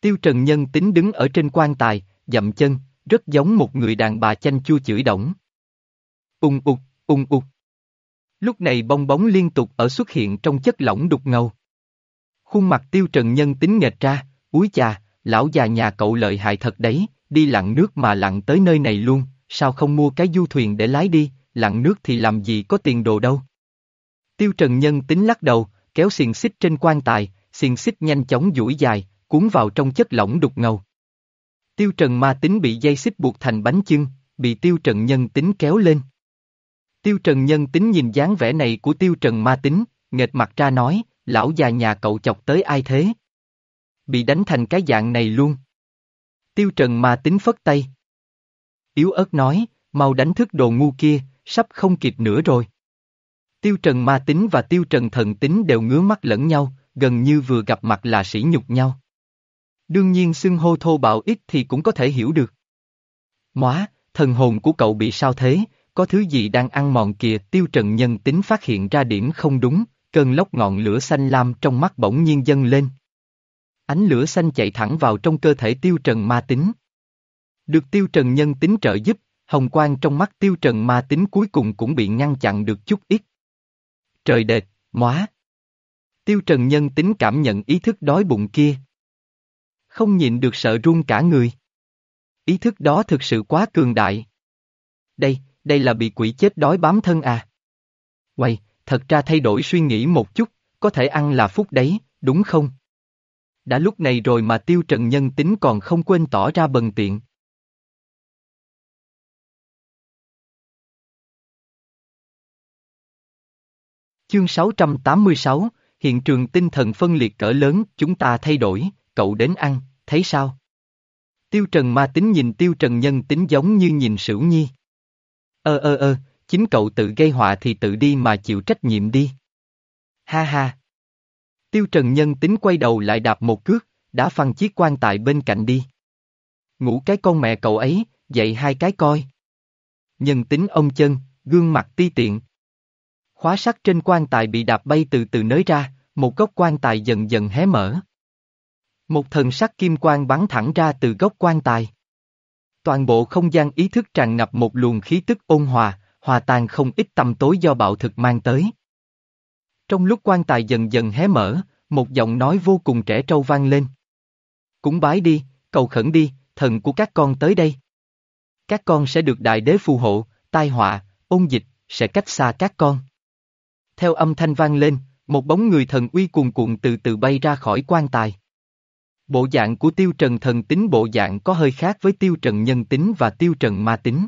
Tiêu Trần Nhân tính đứng ở trên quan tài, dậm chân, rất giống một người đàn bà chanh chua chửi động. Ung ục, ung ục. Lúc này bong bóng liên tục ở xuất hiện trong chất lỏng đục ngầu. Khuôn mặt Tiêu Trần Nhân tính nghệch ra, úi chà, lão già nhà cậu lợi hại thật đấy, đi lặn nước mà lặn tới nơi này luôn, sao không mua cái du thuyền để lái đi, lặn nước thì làm gì có tiền đồ đâu. Tiêu Trần Nhân tính lắc đầu, kéo xiềng xích trên quan tài, xiềng xích nhanh chóng duỗi dài, cuốn vào trong chất lỏng đục ngầu. Tiêu Trần ma tính bị dây xích buộc thành bánh chưng, bị Tiêu Trần Nhân tính kéo lên. Tiêu Trần Nhân tính nhìn dáng vẻ này của Tiêu Trần ma tính, nghệt mặt ra nói, lão già nhà cậu chọc tới ai thế? Bị đánh thành cái dạng này luôn. Tiêu Trần ma tính phất tay. Yếu ớt nói, mau đánh thức đồ ngu kia, sắp không kịp nữa rồi. Tiêu Trần ma tính và Tiêu Trần thần tính đều ngứa mắt lẫn nhau, gần như vừa gặp mặt là sỉ nhục nhau. Đương nhiên xưng hô thô bạo ít thì cũng có thể hiểu được. Móa, thần hồn của cậu bị sao thế, có thứ gì đang ăn mòn kìa Tiêu Trần nhân tính phát hiện ra điểm không đúng, cơn lốc ngọn lửa xanh lam trong mắt bỗng nhiên dâng lên. Ánh lửa xanh chạy thẳng vào trong cơ thể tiêu trần ma tính. Được tiêu trần nhân tính trợ giúp, hồng quang trong mắt tiêu trần ma tính cuối cùng cũng bị ngăn chặn được chút ít. Trời đệt, móa. Tiêu trần nhân tính cảm nhận ý thức đói bụng kia. Không nhịn được sợ run cả người. Ý thức đó thực sự quá cường đại. Đây, đây là bị quỷ chết đói bám thân à. Quay, thật ra thay đổi suy nghĩ một chút, có thể ăn là phúc đấy, đúng không? Đã lúc này rồi mà tiêu trần nhân tính còn không quên tỏ ra bần tiện. Chương 686, hiện trường tinh thần phân liệt cỡ lớn, chúng ta thay đổi, cậu đến ăn, thấy sao? Tiêu Trần ma tính nhìn Tiêu Trần nhân tính giống như nhìn Sửu Nhi. Ơ ơ ơ, chính cậu tự gây họa thì tự đi mà chịu trách nhiệm đi. Ha ha. Tiêu Trần nhân tính quay đầu lại đạp một cước, đã phăng chiếc quan tài bên cạnh đi. Ngủ cái con mẹ cậu ấy, dậy hai cái coi. Nhân tính ông chân, gương mặt ti tiện. Khóa sắt trên quan tài bị đạp bay từ từ nới ra, một góc quan tài dần dần hé mở. Một thần sắc kim quang bắn thẳng ra từ góc quan tài. Toàn bộ không gian ý thức tràn ngập một luồng khí tức ôn hòa, hòa tan không ít tầm tối do bạo thực mang tới. Trong lúc quan tài dần dần hé mở, một giọng nói vô cùng trẻ trâu vang lên. Cúng bái đi, cầu khẩn đi, thần của các con tới đây. Các con sẽ được đại đế phù hộ, tai họa, ôn dịch, sẽ cách xa các con. Theo âm thanh vang lên, một bóng người thần uy cuồn cuộn từ từ bay ra khỏi quan tài. Bộ dạng của tiêu trần thần tính bộ dạng có hơi khác với tiêu trần nhân tính và tiêu trần ma tính.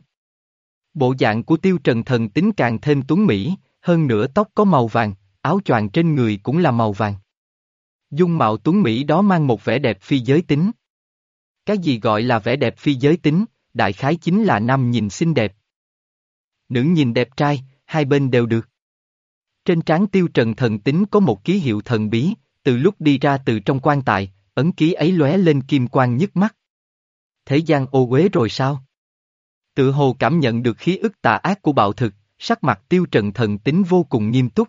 Bộ dạng của tiêu trần thần tính càng thêm tuấn mỹ, hơn nữa tóc có màu vàng, áo choàng trên người cũng là màu vàng. Dung mạo tuấn Mỹ đó mang một vẻ đẹp phi giới tính. Cái gì gọi là vẻ đẹp phi giới tính, đại khái chính là nam nhìn xinh đẹp. Nữ nhìn đẹp trai, hai bên đều được. Trên trán tiêu trần thần tính có một ký hiệu thần bí, từ lúc đi ra từ trong quan tài, ấn ký ấy lóe lên kim quang nhức mắt. Thế gian ô uế rồi sao? Tự hồ cảm nhận được khí ức tà ác của bạo thực, sắc mặt tiêu trần thần tính vô cùng nghiêm túc.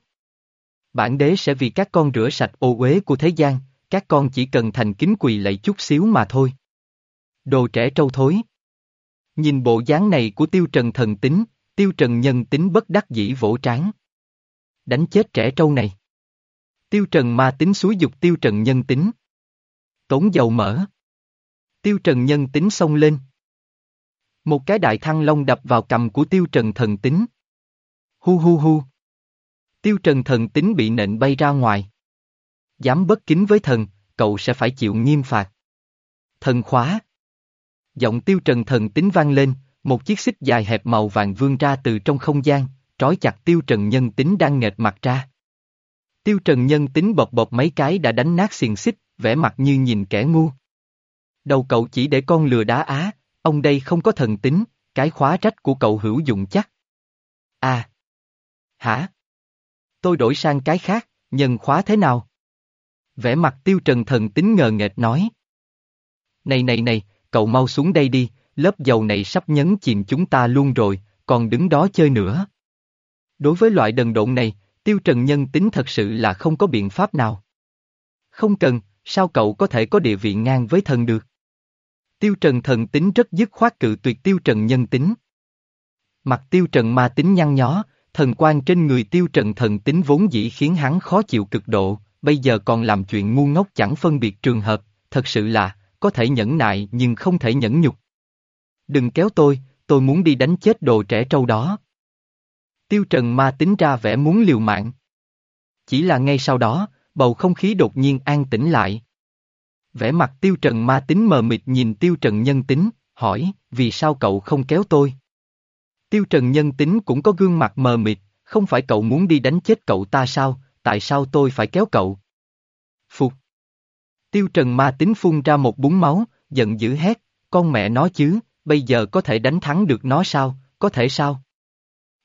Bản đế sẽ vì các con rửa sạch ô uế của thế gian, các con chỉ cần thành kính quỳ lạy chút xíu mà thôi. Đồ trẻ trâu thối. Nhìn bộ dáng này của tiêu trần thần tính, tiêu trần nhân tính bất đắc dĩ vỗ trán. Đánh chết trẻ trâu này. Tiêu trần ma tính suối dục tiêu trần nhân tính. Tốn dầu mỡ. Tiêu trần nhân tính xông lên. Một cái đại thăng long đập vào cầm của tiêu trần thần tính. Hu hu hu. Tiêu trần thần tính bị nện bay ra ngoài. Dám bất kính với thần, cậu sẽ phải chịu nghiêm phạt. Thần khóa. Giọng tiêu trần thần tính vang lên, một chiếc xích dài hẹp màu vàng vươn ra từ trong không gian, trói chặt tiêu trần nhân tính đang nghệt mặt ra. Tiêu trần nhân tính bọc bọc mấy cái đã đánh nát xiềng xích, vẻ mặt như nhìn kẻ ngu. Đầu cậu chỉ để con lừa đá á, ông đây không có thần tính, cái khóa trách của cậu hữu dụng chắc. À. Hả? Tôi đổi sang cái khác, nhân khóa thế nào? Vẻ mặt tiêu trần thần tính ngờ nghệch nói. Này này này, cậu mau xuống đây đi, lớp dầu này sắp nhấn chìm chúng ta luôn rồi, còn đứng đó chơi nữa. Đối với loại đần độn này, tiêu trần nhân tính thật sự là không có biện pháp nào. Không cần, sao cậu có thể có địa vị ngang với thần được? Tiêu trần thần tính rất dứt khoát cự tuyệt tiêu trần nhân tính. Mặt tiêu trần ma tính nhăn nhó, thần quan trên người tiêu trần thần tính vốn dĩ khiến hắn khó chịu cực độ, bây giờ còn làm chuyện ngu ngốc chẳng phân biệt trường hợp, thật sự là, có thể nhẫn nại nhưng không thể nhẫn nhục. Đừng kéo tôi, tôi muốn đi đánh chết đồ trẻ trâu đó. Tiêu trần ma tính ra vẻ muốn liều mạng. Chỉ là ngay sau đó, bầu không khí đột nhiên an tĩnh lại. Vẻ mặt tiêu trần ma tính mờ mịt nhìn tiêu trần nhân tính, hỏi, vì sao cậu không kéo tôi? Tiêu trần nhân tính cũng có gương mặt mờ mịt, không phải cậu muốn đi đánh chết cậu ta sao, tại sao tôi phải kéo cậu? Phục. Tiêu trần ma tính phun ra một búng máu, giận dữ hét, con mẹ nó chứ, bây giờ có thể đánh thắng được nó sao, có thể sao?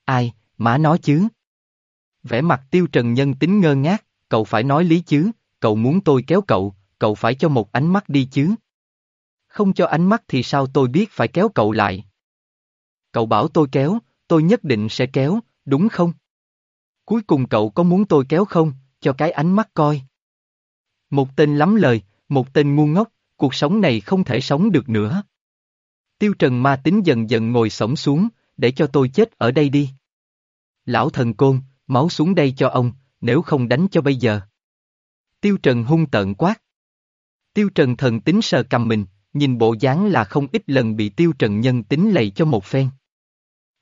Ai, má nói chứ? Vẻ mặt tiêu trần nhân tính ngơ ngác, cậu phải nói lý chứ, cậu muốn tôi kéo cậu, cậu phải cho một ánh mắt đi chứ. Không cho ánh mắt thì sao tôi biết phải kéo cậu lại? Cậu bảo tôi kéo, tôi nhất định sẽ kéo, đúng không? Cuối cùng cậu có muốn tôi kéo không, cho cái ánh mắt coi. Một tên lắm lời, một tên ngu ngốc, cuộc sống này không thể sống được nữa. Tiêu Trần ma tính dần dần ngồi sổng xuống, để cho tôi chết ở đây đi. Lão thần côn, máu xuống đây cho ông, nếu không đánh cho bây giờ. Tiêu Trần hung tợn quát. Tiêu Trần thần tính sờ cầm mình, nhìn bộ dáng là không ít lần bị Tiêu Trần nhân tính lầy cho một phen.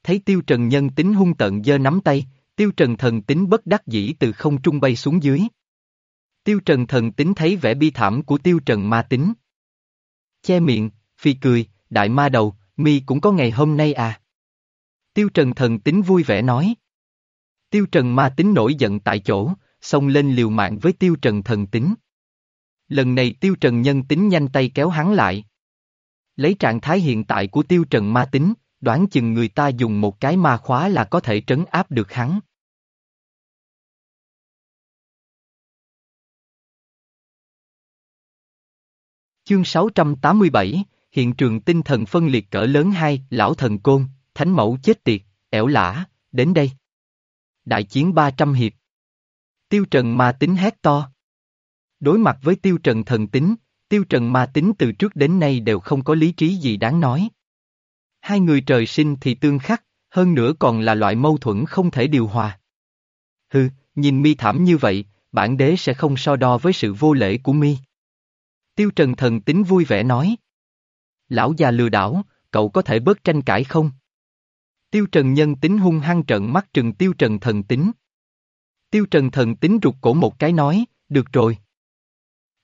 Thấy Tiêu Trần nhân tính hung tợn giơ nắm tay, Tiêu Trần thần tính bất đắc dĩ từ không trung bay xuống dưới. Tiêu Trần thần tính thấy vẻ bi thảm của Tiêu Trần ma tính. Che miệng, phi cười, đại ma đầu, mi cũng có ngày hôm nay à. Tiêu Trần thần tính vui vẻ nói. Tiêu Trần ma tính nổi giận tại chỗ, xông lên liều mạng với Tiêu Trần thần tính. Lần này Tiêu Trần nhân tính nhanh tay kéo hắn lại. Lấy trạng thái hiện tại của Tiêu Trần ma tính, đoán chừng người ta dùng một cái ma khóa là có thể trấn áp được hắn. Chương 687, hiện trường tinh thần phân liệt cỡ lớn hai, lão thần côn, thánh mẫu chết tiệt, ẻo lả, đến đây. Đại chiến 300 hiệp. Tiêu Trần ma tính hét to. Đối mặt với Tiêu Trần thần tính, Tiêu Trần ma tính từ trước đến nay đều không có lý trí gì đáng nói. Hai người trời sinh thì tương khắc, hơn nữa còn là loại mâu thuẫn không thể điều hòa. Hừ, nhìn mi thảm như vậy, bản đế sẽ không so đo với sự vô lễ của mi. Tiêu Trần thần tính vui vẻ nói. Lão già lừa đảo, cậu có thể bớt tranh cãi không? Tiêu Trần nhân tính hung hăng trận mắt trừng Tiêu Trần thần tính. Tiêu Trần thần tính rụt cổ một cái nói, được rồi.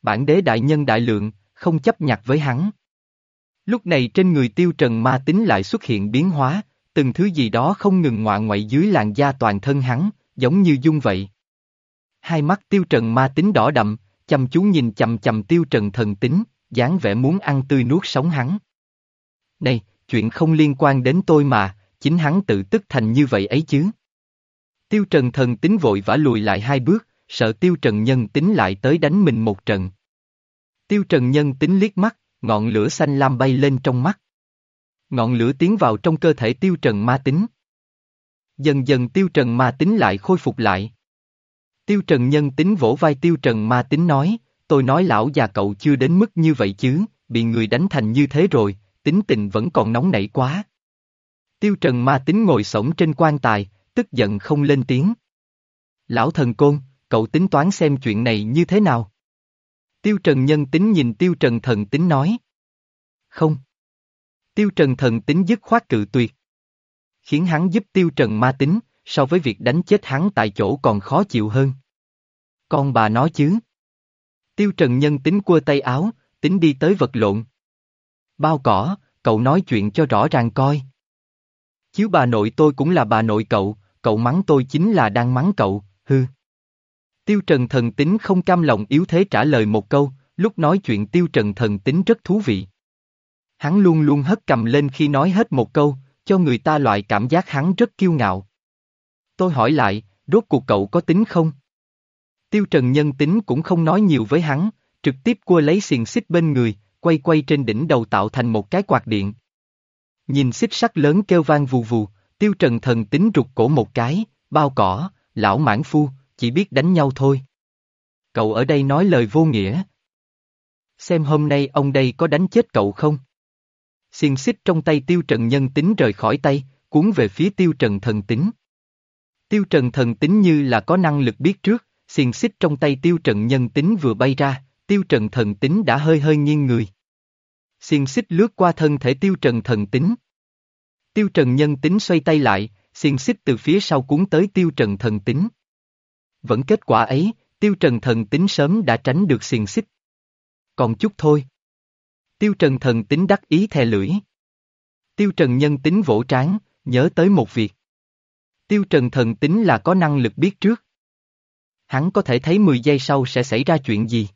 Bản đế đại nhân đại lượng, không chấp nhặt với hắn. Lúc này trên người Tiêu Trần ma tính lại xuất hiện biến hóa, từng thứ gì đó không ngừng ngoạ ngoại dưới làn da toàn thân hắn, giống như dung vậy. Hai mắt Tiêu Trần ma tính đỏ đậm, chăm chú nhìn chầm chầm Tiêu Trần thần tính, dáng vẻ muốn ăn tươi nuốt sống hắn. Này, chuyện không liên quan đến tôi mà, chính hắn tự tức thành như vậy ấy chứ. Tiêu Trần thần tính vội vã lùi lại hai bước, sợ Tiêu Trần nhân tính lại tới đánh mình một trận. Tiêu Trần nhân tính liếc mắt, ngọn lửa xanh lam bay lên trong mắt. Ngọn lửa tiến vào trong cơ thể Tiêu Trần ma tính. Dần dần Tiêu Trần ma tính lại khôi phục lại. Tiêu Trần nhân tính vỗ vai Tiêu Trần ma tính nói, tôi nói lão già cậu chưa đến mức như vậy chứ, bị người đánh thành như thế rồi, tính tình vẫn còn nóng nảy quá. Tiêu Trần ma tính ngồi sổng trên quan tài, tức giận không lên tiếng. Lão thần côn, cậu tính toán xem chuyện này như thế nào? Tiêu Trần nhân tính nhìn Tiêu Trần thần tính nói. Không. Tiêu Trần thần tính dứt khoát cự tuyệt. Khiến hắn giúp Tiêu Trần ma tính, so với việc đánh chết hắn tại chỗ còn khó chịu hơn. Con bà nói chứ. Tiêu Trần nhân tính cua tay áo, tính đi tới vật lộn. Bao cỏ, cậu nói chuyện cho rõ ràng coi. Chiếu bà nội tôi cũng là bà nội cậu, cậu mắng tôi chính là đang mắng cậu, hư. Tiêu Trần thần tính không cam lòng yếu thế trả lời một câu, lúc nói chuyện Tiêu Trần thần tính rất thú vị. Hắn luôn luôn hất cầm lên khi nói hết một câu, cho người ta loại cảm giác hắn rất kiêu ngạo. Tôi hỏi lại, rốt cuộc cậu có tính không? Tiêu Trần nhân tính cũng không nói nhiều với hắn, trực tiếp cua lấy xiềng xích bên người, quay quay trên đỉnh đầu tạo thành một cái quạt điện. Nhìn xích sắt lớn kêu vang vù vù, Tiêu Trần thần tính rụt cổ một cái, bao cỏ, lão mãn phu, chỉ biết đánh nhau thôi. Cậu ở đây nói lời vô nghĩa. Xem hôm nay ông đây có đánh chết cậu không? Xiên xích trong tay tiêu trần nhân tính rời khỏi tay, cuốn về phía tiêu trần thần tính. Tiêu trần thần tính như là có năng lực biết trước, xiên xích trong tay tiêu trần nhân tính vừa bay ra, tiêu trần thần tính đã hơi hơi nghiêng người. Xiên xích lướt qua thân thể tiêu trần thần tính. Tiêu trần nhân tính xoay tay lại, xiên xích từ phía sau cuốn tới tiêu trần thần tính. Vẫn kết quả ấy, tiêu trần thần tính sớm đã tránh được xiềng xích. Còn chút thôi. Tiêu trần thần tính đắc ý thè lưỡi. Tiêu trần nhân tính vỗ trán, nhớ tới một việc. Tiêu trần thần tính là có năng lực biết trước. Hắn có thể thấy 10 giây sau sẽ xảy ra chuyện gì.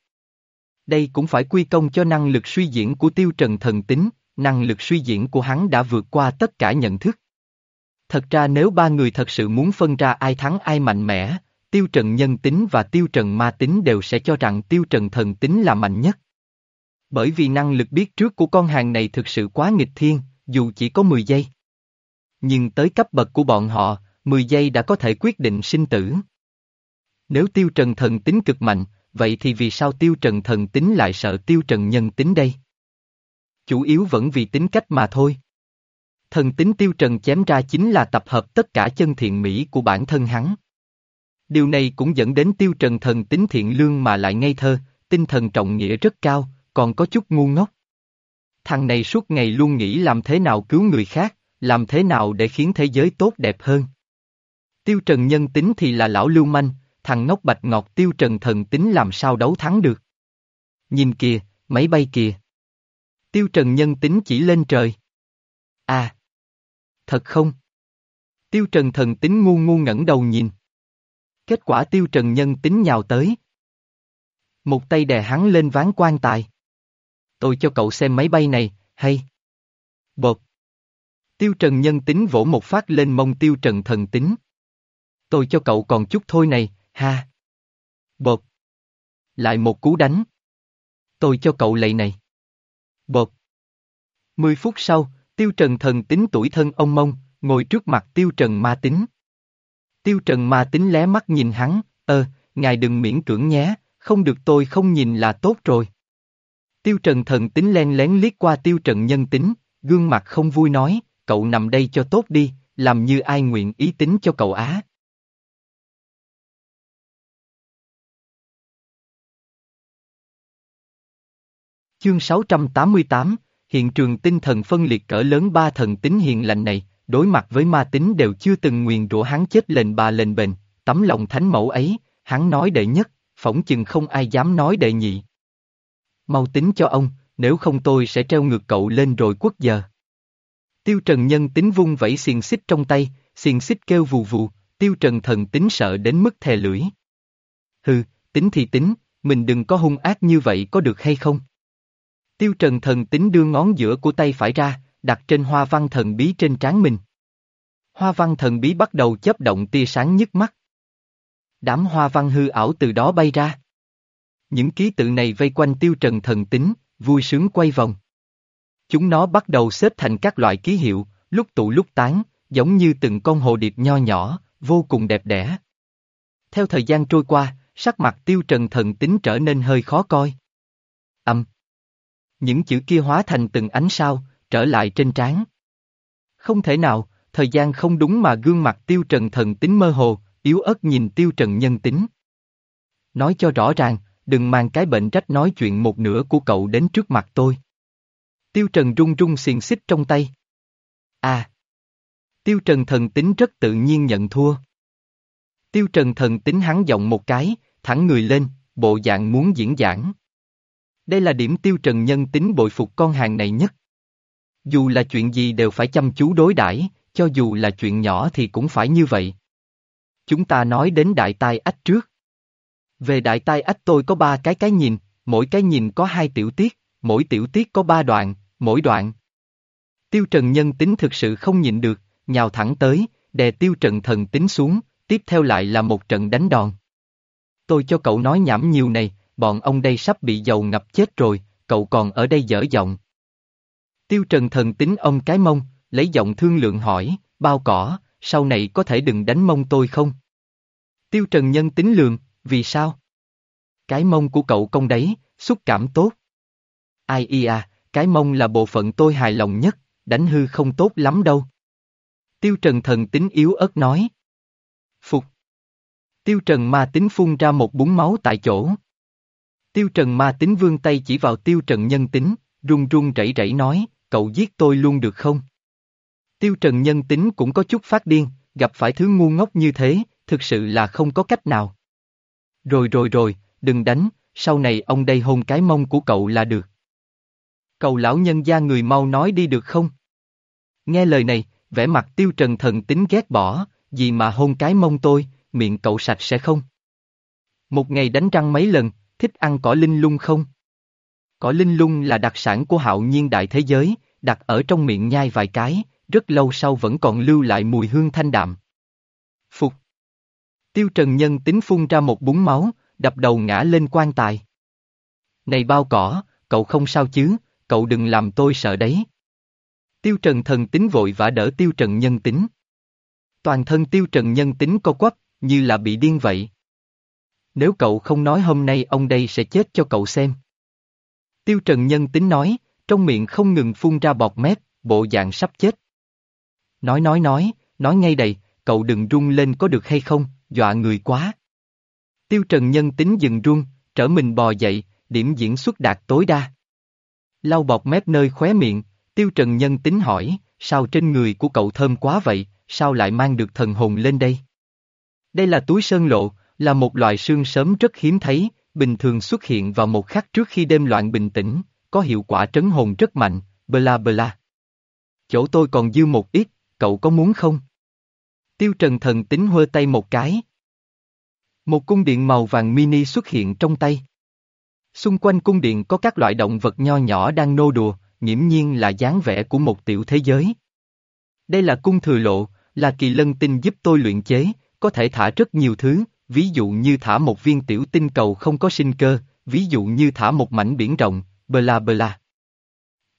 Đây cũng phải quy công cho năng lực suy diễn của tiêu trần thần tính, năng lực suy diễn của hắn đã vượt qua tất cả nhận thức. Thật ra nếu ba người thật sự muốn phân ra ai thắng ai mạnh mẽ, Tiêu Trần nhân tính và Tiêu Trần ma tính đều sẽ cho rằng Tiêu Trần thần tính là mạnh nhất. Bởi vì năng lực biết trước của con hàng này thực sự quá nghịch thiên, dù chỉ có 10 giây. Nhưng tới cấp bậc của bọn họ, 10 giây đã có thể quyết định sinh tử. Nếu tiêu trần thần tính cực mạnh, vậy thì vì sao tiêu trần thần tính lại sợ tiêu trần nhân tính đây? Chủ yếu vẫn vì tính cách mà thôi. Thần tính tiêu trần chém ra chính là tập hợp tất cả chân thiện mỹ của bản thân hắn. Điều này cũng dẫn đến tiêu trần thần tính thiện lương mà lại ngây thơ, tinh thần trọng nghĩa rất cao, còn có chút ngu ngốc. Thằng này suốt ngày luôn nghĩ làm thế nào cứu người khác, làm thế nào để khiến thế giới tốt đẹp hơn. Tiêu trần nhân tính thì là lão lưu manh, thằng ngốc bạch ngọt tiêu trần thần tính làm sao đấu thắng được. Nhìn kìa, máy bay kìa. Tiêu trần nhân tính chỉ lên trời. À! Thật không? Tiêu trần thần tính ngu ngu ngẩng đầu nhìn. Kết quả tiêu trần nhân tính nhào tới. Một tay đè hắn lên ván quan tài. Tôi cho cậu xem máy bay này, hay? Bột. Tiêu trần nhân tính vỗ một phát lên mông tiêu trần thần tính. Tôi cho cậu còn chút thôi này, ha. Bột. Lại một cú đánh. Tôi cho cậu lệ này. Bột. Mười phút sau, tiêu trần thần tính tuổi thân ông mông, ngồi trước mặt tiêu trần ma tính. Tiêu trần ma tính lé mắt nhìn hắn, ơ, ngài đừng miễn cưỡng nhé, không được tôi không nhìn là tốt rồi. Tiêu trần thần tính len lén liếc qua tiêu trần nhân tính, gương mặt không vui nói, cậu nằm đây cho tốt đi, làm như ai nguyện ý tính cho cậu á. Chương 688, hiện trường tinh thần phân liệt cỡ lớn ba thần tính hiền lành này, đối mặt với ma tính đều chưa từng nguyền rủa hắn chết lên ba lên bền, tấm lòng thánh mẫu ấy, hắn nói đệ nhất, phỏng chừng không ai dám nói đệ nhị. Mau tính cho ông, nếu không tôi sẽ treo ngược cậu lên rồi quốc giờ. Tiêu Trần Nhân tính vung vẫy xiềng xích trong tay, xiềng xích kêu vù vù, Tiêu Trần thần tính sợ đến mức thè lưỡi. Hừ, tính thì tính, mình đừng có hung ác như vậy có được hay không? Tiêu Trần thần tính đưa ngón giữa của tay phải ra, đặt trên hoa văn thần bí trên trán mình. Hoa văn thần bí bắt đầu chấp động tia sáng nhức mắt. Đám hoa văn hư ảo từ đó bay ra. Những ký tự này vây quanh tiêu trần thần tính, vui sướng quay vòng. Chúng nó bắt đầu xếp thành các loại ký hiệu, lúc tụ lúc tán, giống như từng con hồ điệp nho nhỏ, vô cùng đẹp đẽ. Theo thời gian trôi qua, sắc mặt tiêu trần thần tính trở nên hơi khó coi. Âm. Những chữ kia hóa thành từng ánh sao, trở lại trên trán. Không thể nào, thời gian không đúng mà gương mặt tiêu trần thần tính mơ hồ, yếu ớt nhìn tiêu trần nhân tính. Nói cho rõ ràng, đừng mang cái bệnh trách nói chuyện một nửa của cậu đến trước mặt tôi. Tiêu trần run run xiềng xích trong tay. À! Tiêu trần thần tính rất tự nhiên nhận thua. Tiêu trần thần tính hắn giọng một cái, thẳng người lên, bộ dạng muốn diễn giảng. Đây là điểm tiêu trần nhân tính bội phục con hàng này nhất. Dù là chuyện gì đều phải chăm chú đối đãi, cho dù là chuyện nhỏ thì cũng phải như vậy. Chúng ta nói đến đại tai ách trước. Về đại tai ách tôi có ba cái cái nhìn, mỗi cái nhìn có hai tiểu tiết, mỗi tiểu tiết có ba đoạn, mỗi đoạn. Tiêu Trần nhân tính thực sự không nhịn được, nhào thẳng tới, đè Tiêu Trần thần tính xuống, tiếp theo lại là một trận đánh đòn. Tôi cho cậu nói nhảm nhiều này, bọn ông đây sắp bị dầu ngập chết rồi, cậu còn ở đây dở giọng. Tiêu Trần thần tính ông cái mông, lấy giọng thương lượng hỏi, bao cỏ, sau này có thể đừng đánh mông tôi không? Tiêu Trần nhân tính lường, vì sao? Cái mông của cậu công đấy, xúc cảm tốt. Ai ia, à, cái mông là bộ phận tôi hài lòng nhất, đánh hư không tốt lắm đâu. Tiêu Trần thần tính yếu ớt nói. Phục. Tiêu Trần ma tính phun ra một búng máu tại chỗ. Tiêu Trần ma tính vương tay chỉ vào Tiêu Trần nhân tính, run run rẩy rẩy nói, cậu giết tôi luôn được không? Tiêu Trần nhân tính cũng có chút phát điên, gặp phải thứ ngu ngốc như thế, thực sự là không có cách nào. Rồi rồi rồi, đừng đánh, sau này ông đây hôn cái mông của cậu là được. Cầu lão nhân gia người mau nói đi được không? Nghe lời này, vẻ mặt tiêu trần thần tính ghét bỏ, gì mà hôn cái mông tôi, miệng cậu sạch sẽ không? Một ngày đánh răng mấy lần, thích ăn cỏ linh lung không? Cỏ linh lung là đặc sản của hạo nhiên đại thế giới, đặt ở trong miệng nhai vài cái, rất lâu sau vẫn còn lưu lại mùi hương thanh đạm. Phục. Tiêu Trần Nhân tính phun ra một búng máu, đập đầu ngã lên quan tài. Này bao cỏ, cậu không sao chứ, cậu đừng làm tôi sợ đấy. Tiêu Trần thần tính vội vã đỡ Tiêu Trần Nhân tính. Toàn thân Tiêu Trần Nhân tính co quắp, như là bị điên vậy. Nếu cậu không nói hôm nay ông đây sẽ chết cho cậu xem. Tiêu Trần Nhân tính nói, trong miệng không ngừng phun ra bọt mép, bộ dạng sắp chết. Nói nói nói, nói ngay đầy, cậu đừng run lên có được hay không, dọa người quá. Tiêu Trần Nhân tính dừng run, trở mình bò dậy, điểm diễn xuất đạt tối đa. Lau bọt mép nơi khóe miệng, Tiêu Trần Nhân tính hỏi, sao trên người của cậu thơm quá vậy, sao lại mang được thần hồn lên đây? Đây là túi sơn lộ, là một loại sương sớm rất hiếm thấy, bình thường xuất hiện vào một khắc trước khi đêm loạn bình tĩnh, có hiệu quả trấn hồn rất mạnh, bla bla. Chỗ tôi còn dư một ít, cậu có muốn không? Tiêu Trần thần tính hơ tay một cái. Một cung điện màu vàng mini xuất hiện trong tay. Xung quanh cung điện có các loại động vật nho nhỏ đang nô đùa, nghiễm nhiên là dáng vẻ của một tiểu thế giới. Đây là cung thừa lộ, là kỳ lân tinh giúp tôi luyện chế, có thể thả rất nhiều thứ, ví dụ như thả một viên tiểu tinh cầu không có sinh cơ, ví dụ như thả một mảnh biển rộng, bla bla.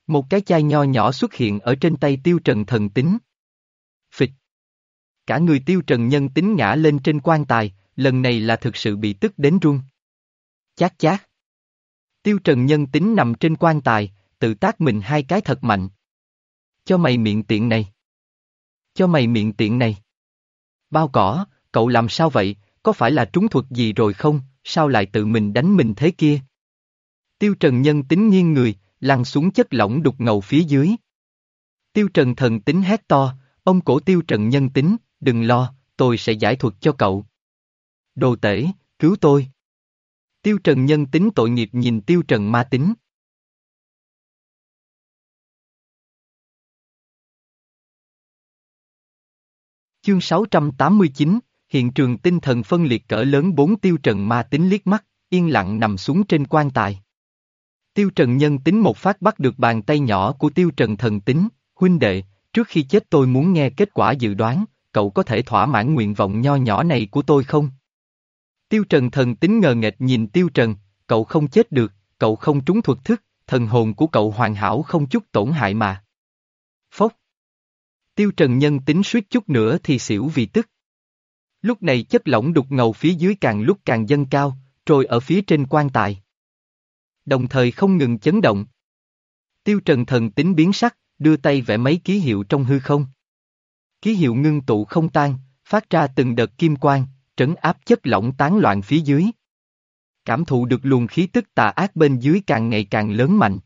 Một cái chai nho nhỏ xuất hiện ở trên tay tiêu trần thần tính. Phịch. Cả người tiêu trần nhân tính ngã lên trên quan tài, lần này là thực sự bị tức đến run. Chát chát. Tiêu trần nhân tính nằm trên quan tài, tự tác mình hai cái thật mạnh. Cho mày miệng tiện này. Cho mày miệng tiện này. Bao cỏ, cậu làm sao vậy, có phải là trúng thuật gì rồi không, sao lại tự mình đánh mình thế kia? Tiêu Trần nhân tính nghiêng người, lăn xuống chất lỏng đục ngầu phía dưới. Tiêu Trần thần tính hét to, ông cổ Tiêu Trần nhân tính, đừng lo, tôi sẽ giải thuật cho cậu. Đồ tể, cứu tôi. Tiêu Trần nhân tính tội nghiệp nhìn Tiêu Trần ma tính. Chương 689, hiện trường tinh thần phân liệt cỡ lớn bốn tiêu trần ma tính liếc mắt, yên lặng nằm xuống trên quan tài. Tiêu trần nhân tính một phát bắt được bàn tay nhỏ của tiêu trần thần tính, huynh đệ, trước khi chết tôi muốn nghe kết quả dự đoán, cậu có thể thỏa mãn nguyện vọng nho nhỏ này của tôi không? Tiêu trần thần tính ngờ nghệch nhìn tiêu trần, cậu không chết được, cậu không trúng thuật thức, thần hồn của cậu hoàn hảo không chút tổn hại mà. Phốc. Tiêu trần nhân tính suýt chút nữa thì xỉu vì tức. Lúc này chất lỏng đục ngầu phía dưới càng lúc càng dâng cao, trôi ở phía trên quan tài. Đồng thời không ngừng chấn động. Tiêu trần thần tính biến sắc, đưa tay vẽ mấy ký hiệu trong hư không. Ký hiệu ngưng tụ không tan, phát ra từng đợt kim quang, trấn áp chất lỏng tán loạn phía dưới. Cảm thụ được luồng khí tức tà ác bên dưới càng ngày càng lớn mạnh.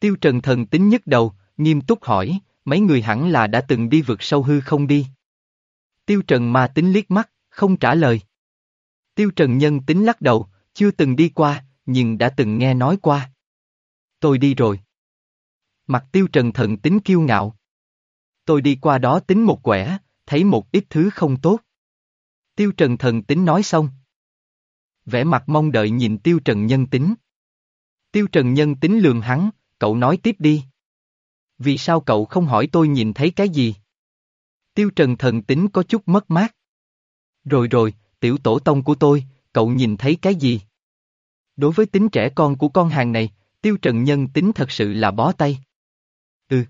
Tiêu trần thần tính nhất đầu, nghiêm túc hỏi, mấy người hẳn là đã từng đi vượt sâu hư không đi. Tiêu Trần ma tính liếc mắt, không trả lời. Tiêu Trần nhân tính lắc đầu, chưa từng đi qua, nhưng đã từng nghe nói qua. Tôi đi rồi. Mặt Tiêu Trần thận tính kiêu ngạo. Tôi đi qua đó tính một quẻ, thấy một ít thứ không tốt. Tiêu Trần thần tính nói xong. Vẻ mặt mong đợi nhìn Tiêu Trần nhân tính. Tiêu Trần nhân tính lường hắn, cậu nói tiếp đi. Vì sao cậu không hỏi tôi nhìn thấy cái gì? Tiêu Trần thần tính có chút mất mát. Rồi rồi, tiểu tổ tông của tôi, cậu nhìn thấy cái gì? Đối với tính trẻ con của con hàng này, Tiêu Trần nhân tính thật sự là bó tay. Ừ.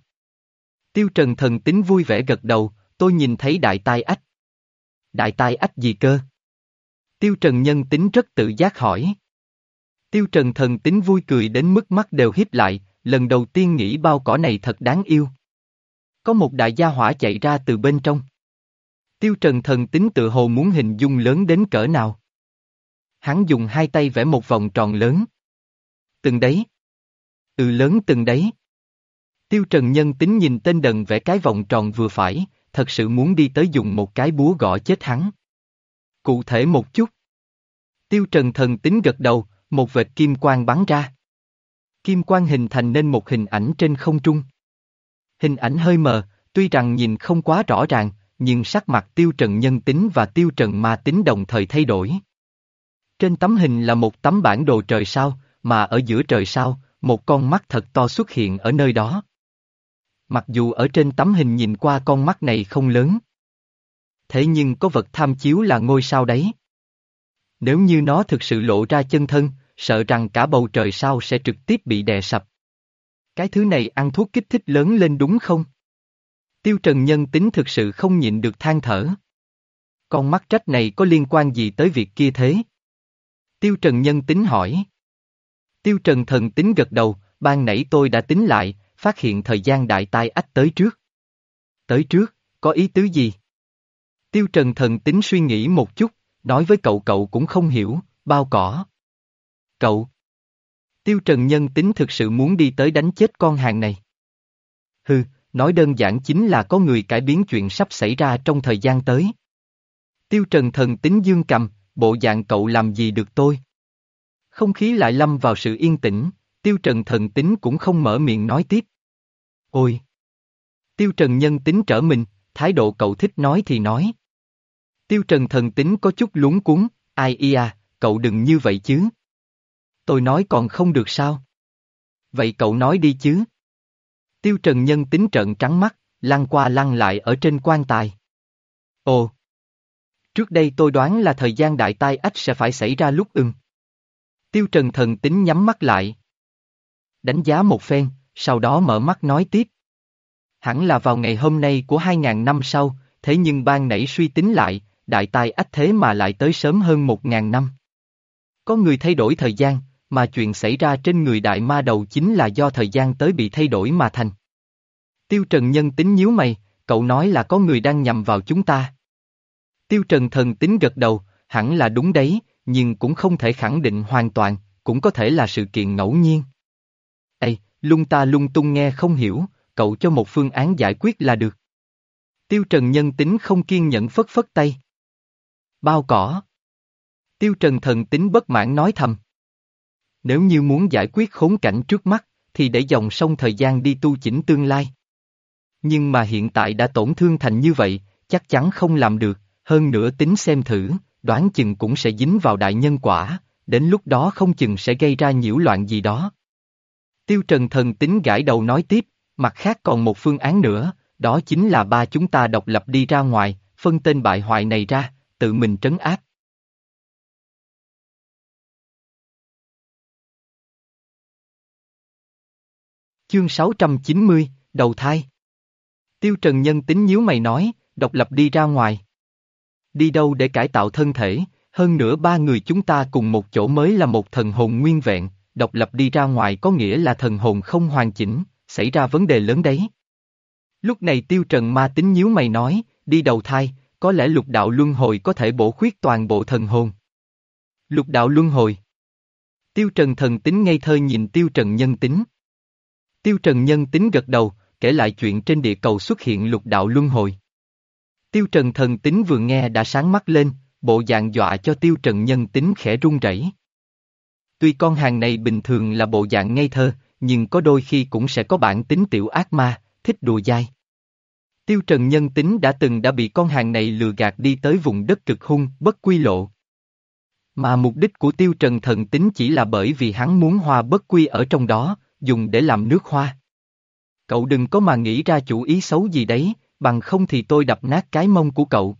Tiêu Trần thần tính vui vẻ gật đầu, tôi nhìn thấy đại tai ách. Đại tai ách gì cơ? Tiêu Trần nhân tính rất tự giác hỏi. Tiêu Trần thần tính vui cười đến mức mắt đều hiếp lại, lần đầu tiên nghĩ bao cỏ này thật đáng yêu. Có một đại gia hỏa chạy ra từ bên trong. Tiêu Trần thần tính tự hồ muốn hình dung lớn đến cỡ nào. Hắn dùng hai tay vẽ một vòng tròn lớn. Từng đấy. Ừ lớn từng đấy. Tiêu Trần nhân tính nhìn tên đần vẽ cái vòng tròn vừa phải, thật sự muốn đi tới dùng một cái búa gõ chết hắn. Cụ thể một chút. Tiêu Trần thần tính gật đầu, một vệt kim quang bắn ra. Kim quang hình thành nên một hình ảnh trên không trung. Hình ảnh hơi mờ, tuy rằng nhìn không quá rõ ràng, nhưng sắc mặt tiêu trần nhân tính và tiêu trần ma tính đồng thời thay đổi. Trên tấm hình là một tấm bản đồ trời sao, mà ở giữa trời sao, một con mắt thật to xuất hiện ở nơi đó. Mặc dù ở trên tấm hình nhìn qua con mắt này không lớn. Thế nhưng có vật tham chiếu là ngôi sao đấy. Nếu như nó thực sự lộ ra chân thân, sợ rằng cả bầu trời sao sẽ trực tiếp bị đè sập. Cái thứ này ăn thuốc kích thích lớn lên đúng không? Tiêu Trần Nhân tính thực sự không nhịn được than thở. Con mắt trách này có liên quan gì tới việc kia thế? Tiêu Trần nhân tính hỏi. Tiêu Trần thần tính gật đầu, ban nãy tôi đã tính lại, phát hiện thời gian đại tai ách tới trước. Tới trước, có ý tứ gì? Tiêu Trần thần tính suy nghĩ một chút, nói với cậu cậu cũng không hiểu, bao cỏ. Cậu. Tiêu Trần nhân tính thực sự muốn đi tới đánh chết con hàng này. Hừ, nói đơn giản chính là có người cải biến chuyện sắp xảy ra trong thời gian tới. Tiêu Trần thần tính dương cầm, bộ dạng cậu làm gì được tôi? Không khí lại lâm vào sự yên tĩnh, Tiêu Trần thần tính cũng không mở miệng nói tiếp. Ôi! Tiêu Trần nhân tính trở mình, thái độ cậu thích nói thì nói. Tiêu Trần thần tính có chút lúng cuốn, ai ia, cậu đừng như vậy chứ. Tôi nói còn không được sao? Vậy cậu nói đi chứ. Tiêu Trần nhân tính trợn trắng mắt, lăn qua lăn lại ở trên quan tài. Ồ! Trước đây tôi đoán là thời gian đại tai ách sẽ phải xảy ra lúc ưng. Tiêu Trần thần tính nhắm mắt lại. Đánh giá một phen, sau đó mở mắt nói tiếp. Hẳn là vào ngày hôm nay của 2.000 năm sau, thế nhưng ban nãy suy tính lại, đại tai ách thế mà lại tới sớm hơn 1.000 năm. Có người thay đổi thời gian, mà chuyện xảy ra trên người đại ma đầu chính là do thời gian tới bị thay đổi mà thành. Tiêu Trần nhân tính nhíu mày, cậu nói là có người đang nhầm vào chúng ta. Tiêu Trần thần tính gật đầu, hẳn là đúng đấy, nhưng cũng không thể khẳng định hoàn toàn, cũng có thể là sự kiện ngẫu nhiên. Ê, lung ta lung tung nghe không hiểu, cậu cho một phương án giải quyết là được. Tiêu Trần nhân tính không kiên nhẫn phất phất tay. Bao cỏ. Tiêu Trần thần tính bất mãn nói thầm. Nếu như muốn giải quyết khốn cảnh trước mắt, thì để dòng sông thời gian đi tu chỉnh tương lai. Nhưng mà hiện tại đã tổn thương thành như vậy, chắc chắn không làm được, hơn nữa tính xem thử, đoán chừng cũng sẽ dính vào đại nhân quả, đến lúc đó không chừng sẽ gây ra nhiễu loạn gì đó. Tiêu Trần thần tính gãi đầu nói tiếp, mặt khác còn một phương án nữa, đó chính là ba chúng ta độc lập đi ra ngoài, phân tên bại hoại này ra, tự mình trấn áp. Chương 690, Đầu thai Tiêu Trần Nhân tính nhíu mày nói, độc lập đi ra ngoài. Đi đâu để cải tạo thân thể, hơn nữa ba người chúng ta cùng một chỗ mới là một thần hồn nguyên vẹn, độc lập đi ra ngoài có nghĩa là thần hồn không hoàn chỉnh, xảy ra vấn đề lớn đấy. Lúc này Tiêu Trần ma tính nhíu mày nói, đi đầu thai, có lẽ lục đạo luân hồi có thể bổ khuyết toàn bộ thần hồn. Lục đạo luân hồi. Tiêu Trần thần tính ngây thơ nhìn Tiêu Trần nhân tính. Tiêu Trần nhân tính gật đầu, kể lại chuyện trên địa cầu xuất hiện lục đạo luân hồi. Tiêu Trần thần tính vừa nghe đã sáng mắt lên, bộ dạng dọa cho Tiêu Trần nhân tính khẽ run rẩy. Tuy con hàng này bình thường là bộ dạng ngây thơ, nhưng có đôi khi cũng sẽ có bản tính tiểu ác ma, thích đùa dai. Tiêu Trần nhân tính đã từng đã bị con hàng này lừa gạt đi tới vùng đất cực hung, bất quy lộ. Mà mục đích của Tiêu Trần thần tính chỉ là bởi vì hắn muốn hòa bất quy ở trong đó, dùng để làm nước hoa. Cậu đừng có mà nghĩ ra chủ ý xấu gì đấy, bằng không thì tôi đập nát cái mông của cậu.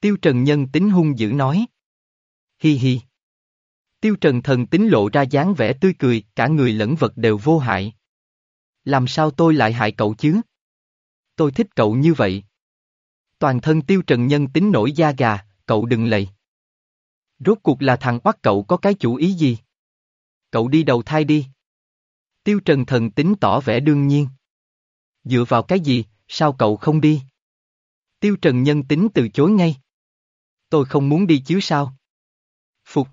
Tiêu Trần nhân tính hung dữ nói. Hi hi. Tiêu Trần thần tính lộ ra dáng vẻ tươi cười, cả người lẫn vật đều vô hại. Làm sao tôi lại hại cậu chứ? Tôi thích cậu như vậy. Toàn thân Tiêu Trần nhân tính nổi da gà, cậu đừng lầy. Rốt cuộc là thằng bắt cậu có cái chủ ý gì? Cậu đi đầu thai đi. Tiêu Trần thần tính tỏ vẻ đương nhiên. Dựa vào cái gì, sao cậu không đi? Tiêu Trần nhân tính từ chối ngay. Tôi không muốn đi chứ sao? Phục.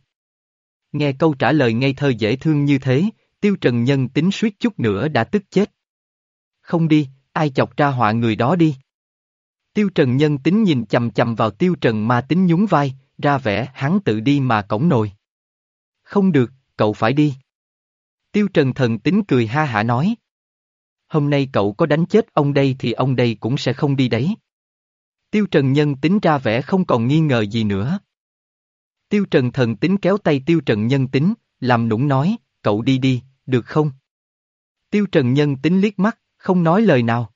Nghe câu trả lời ngây thơ dễ thương như thế, Tiêu Trần nhân tính suýt chút nữa đã tức chết. Không đi, ai chọc ra họa người đó đi. Tiêu Trần nhân tính nhìn chầm chầm vào Tiêu Trần ma tính nhún vai, ra vẻ hắn tự đi mà cổng nồi. Không được, cậu phải đi. Tiêu Trần thần tính cười ha hả nói. Hôm nay cậu có đánh chết ông đây thì ông đây cũng sẽ không đi đấy. Tiêu Trần nhân tính ra vẻ không còn nghi ngờ gì nữa. Tiêu Trần thần tính kéo tay Tiêu Trần nhân tính, làm nũng nói, cậu đi đi, được không? Tiêu Trần nhân tính liếc mắt, không nói lời nào.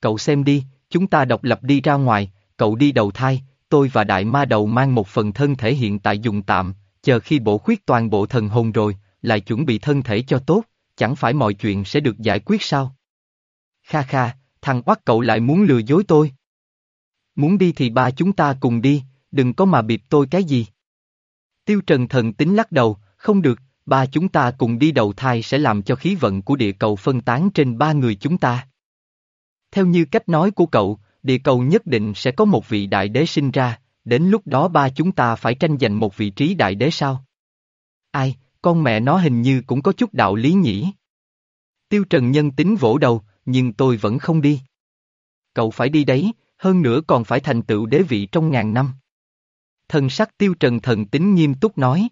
Cậu xem đi, chúng ta độc lập đi ra ngoài, cậu đi đầu thai, tôi và đại ma đầu mang một phần thân thể hiện tại dùng tạm, chờ khi bổ khuyết toàn bộ thần hồn rồi, lại chuẩn bị thân thể cho tốt, chẳng phải mọi chuyện sẽ được giải quyết sao? Kha kha, thằng oắt cậu lại muốn lừa dối tôi. Muốn đi thì ba chúng ta cùng đi, đừng có mà bịp tôi cái gì. Tiêu Trần thần tính lắc đầu, không được, ba chúng ta cùng đi đầu thai sẽ làm cho khí vận của địa cầu phân tán trên ba người chúng ta. Theo như cách nói của cậu, địa cầu nhất định sẽ có một vị đại đế sinh ra, đến lúc đó ba chúng ta phải tranh giành một vị trí đại đế sao? Ai, con mẹ nó hình như cũng có chút đạo lý nhỉ? Tiêu Trần nhân tính vỗ đầu, nhưng tôi vẫn không đi. Cậu phải đi đấy, hơn nữa còn phải thành tựu đế vị trong ngàn năm. Thần sắc Tiêu Trần thần tính nghiêm túc nói.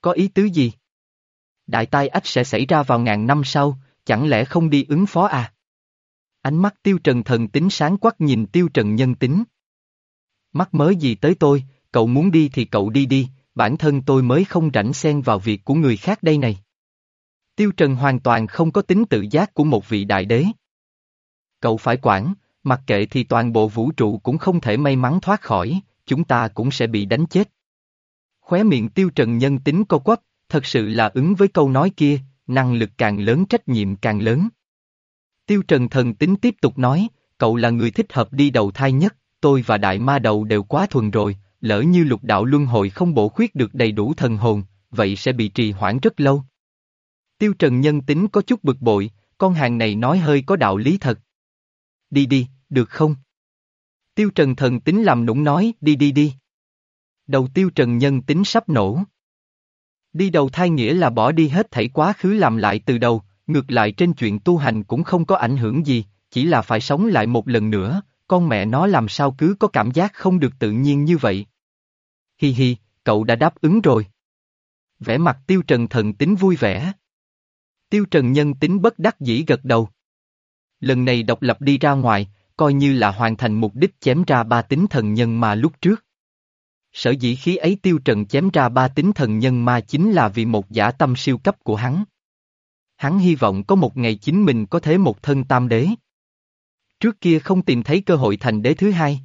Có ý tứ gì? Đại tai ách sẽ xảy ra vào ngàn năm sau, chẳng lẽ không đi ứng phó à? Ánh mắt Tiêu Trần thần tính sáng quắc nhìn Tiêu Trần nhân tính. Mắc mớ gì tới tôi, cậu muốn đi thì cậu đi đi, bản thân tôi mới không rảnh xen vào việc của người khác đây này. Tiêu Trần hoàn toàn không có tính tự giác của một vị đại đế. Cậu phải quản, mặc kệ thì toàn bộ vũ trụ cũng không thể may mắn thoát khỏi, chúng ta cũng sẽ bị đánh chết. Khóe miệng Tiêu Trần nhân tính co quắp, thật sự là ứng với câu nói kia, năng lực càng lớn trách nhiệm càng lớn. Tiêu Trần thần tính tiếp tục nói, cậu là người thích hợp đi đầu thai nhất, tôi và đại ma đầu đều quá thuần rồi, lỡ như lục đạo luân hồi không bổ khuyết được đầy đủ thần hồn, vậy sẽ bị trì hoãn rất lâu. Tiêu Trần nhân tính có chút bực bội, con hàng này nói hơi có đạo lý thật. Đi đi, được không? Tiêu Trần thần tính làm nũng nói, đi đi đi. Đầu Tiêu Trần nhân tính sắp nổ. Đi đầu thai nghĩa là bỏ đi hết thảy quá khứ làm lại từ đầu, ngược lại trên chuyện tu hành cũng không có ảnh hưởng gì, chỉ là phải sống lại một lần nữa, con mẹ nó làm sao cứ có cảm giác không được tự nhiên như vậy. Hi hi, cậu đã đáp ứng rồi. Vẻ mặt tiêu trần thần tính vui vẻ. Tiêu trần nhân tính bất đắc dĩ gật đầu. Lần này độc lập đi ra ngoài, coi như là hoàn thành mục đích chém ra ba tính thần nhân ma lúc trước. Sở dĩ khí ấy tiêu trần chém ra ba tính thần nhân ma chính là vì một giả tâm siêu cấp của hắn. Hắn hy vọng có một ngày chính mình có thể một thân tam đế. Trước kia không tìm thấy cơ hội thành đế thứ hai.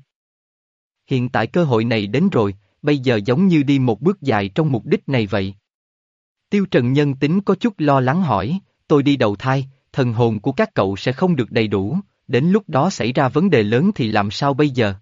Hiện tại cơ hội này đến rồi, bây giờ giống như đi một bước dài trong mục đích này vậy. Tiêu Trần nhân tính có chút lo lắng hỏi, tôi đi đầu thai, thần hồn của các cậu sẽ không được đầy đủ, đến lúc đó xảy ra vấn đề lớn thì làm sao bây giờ?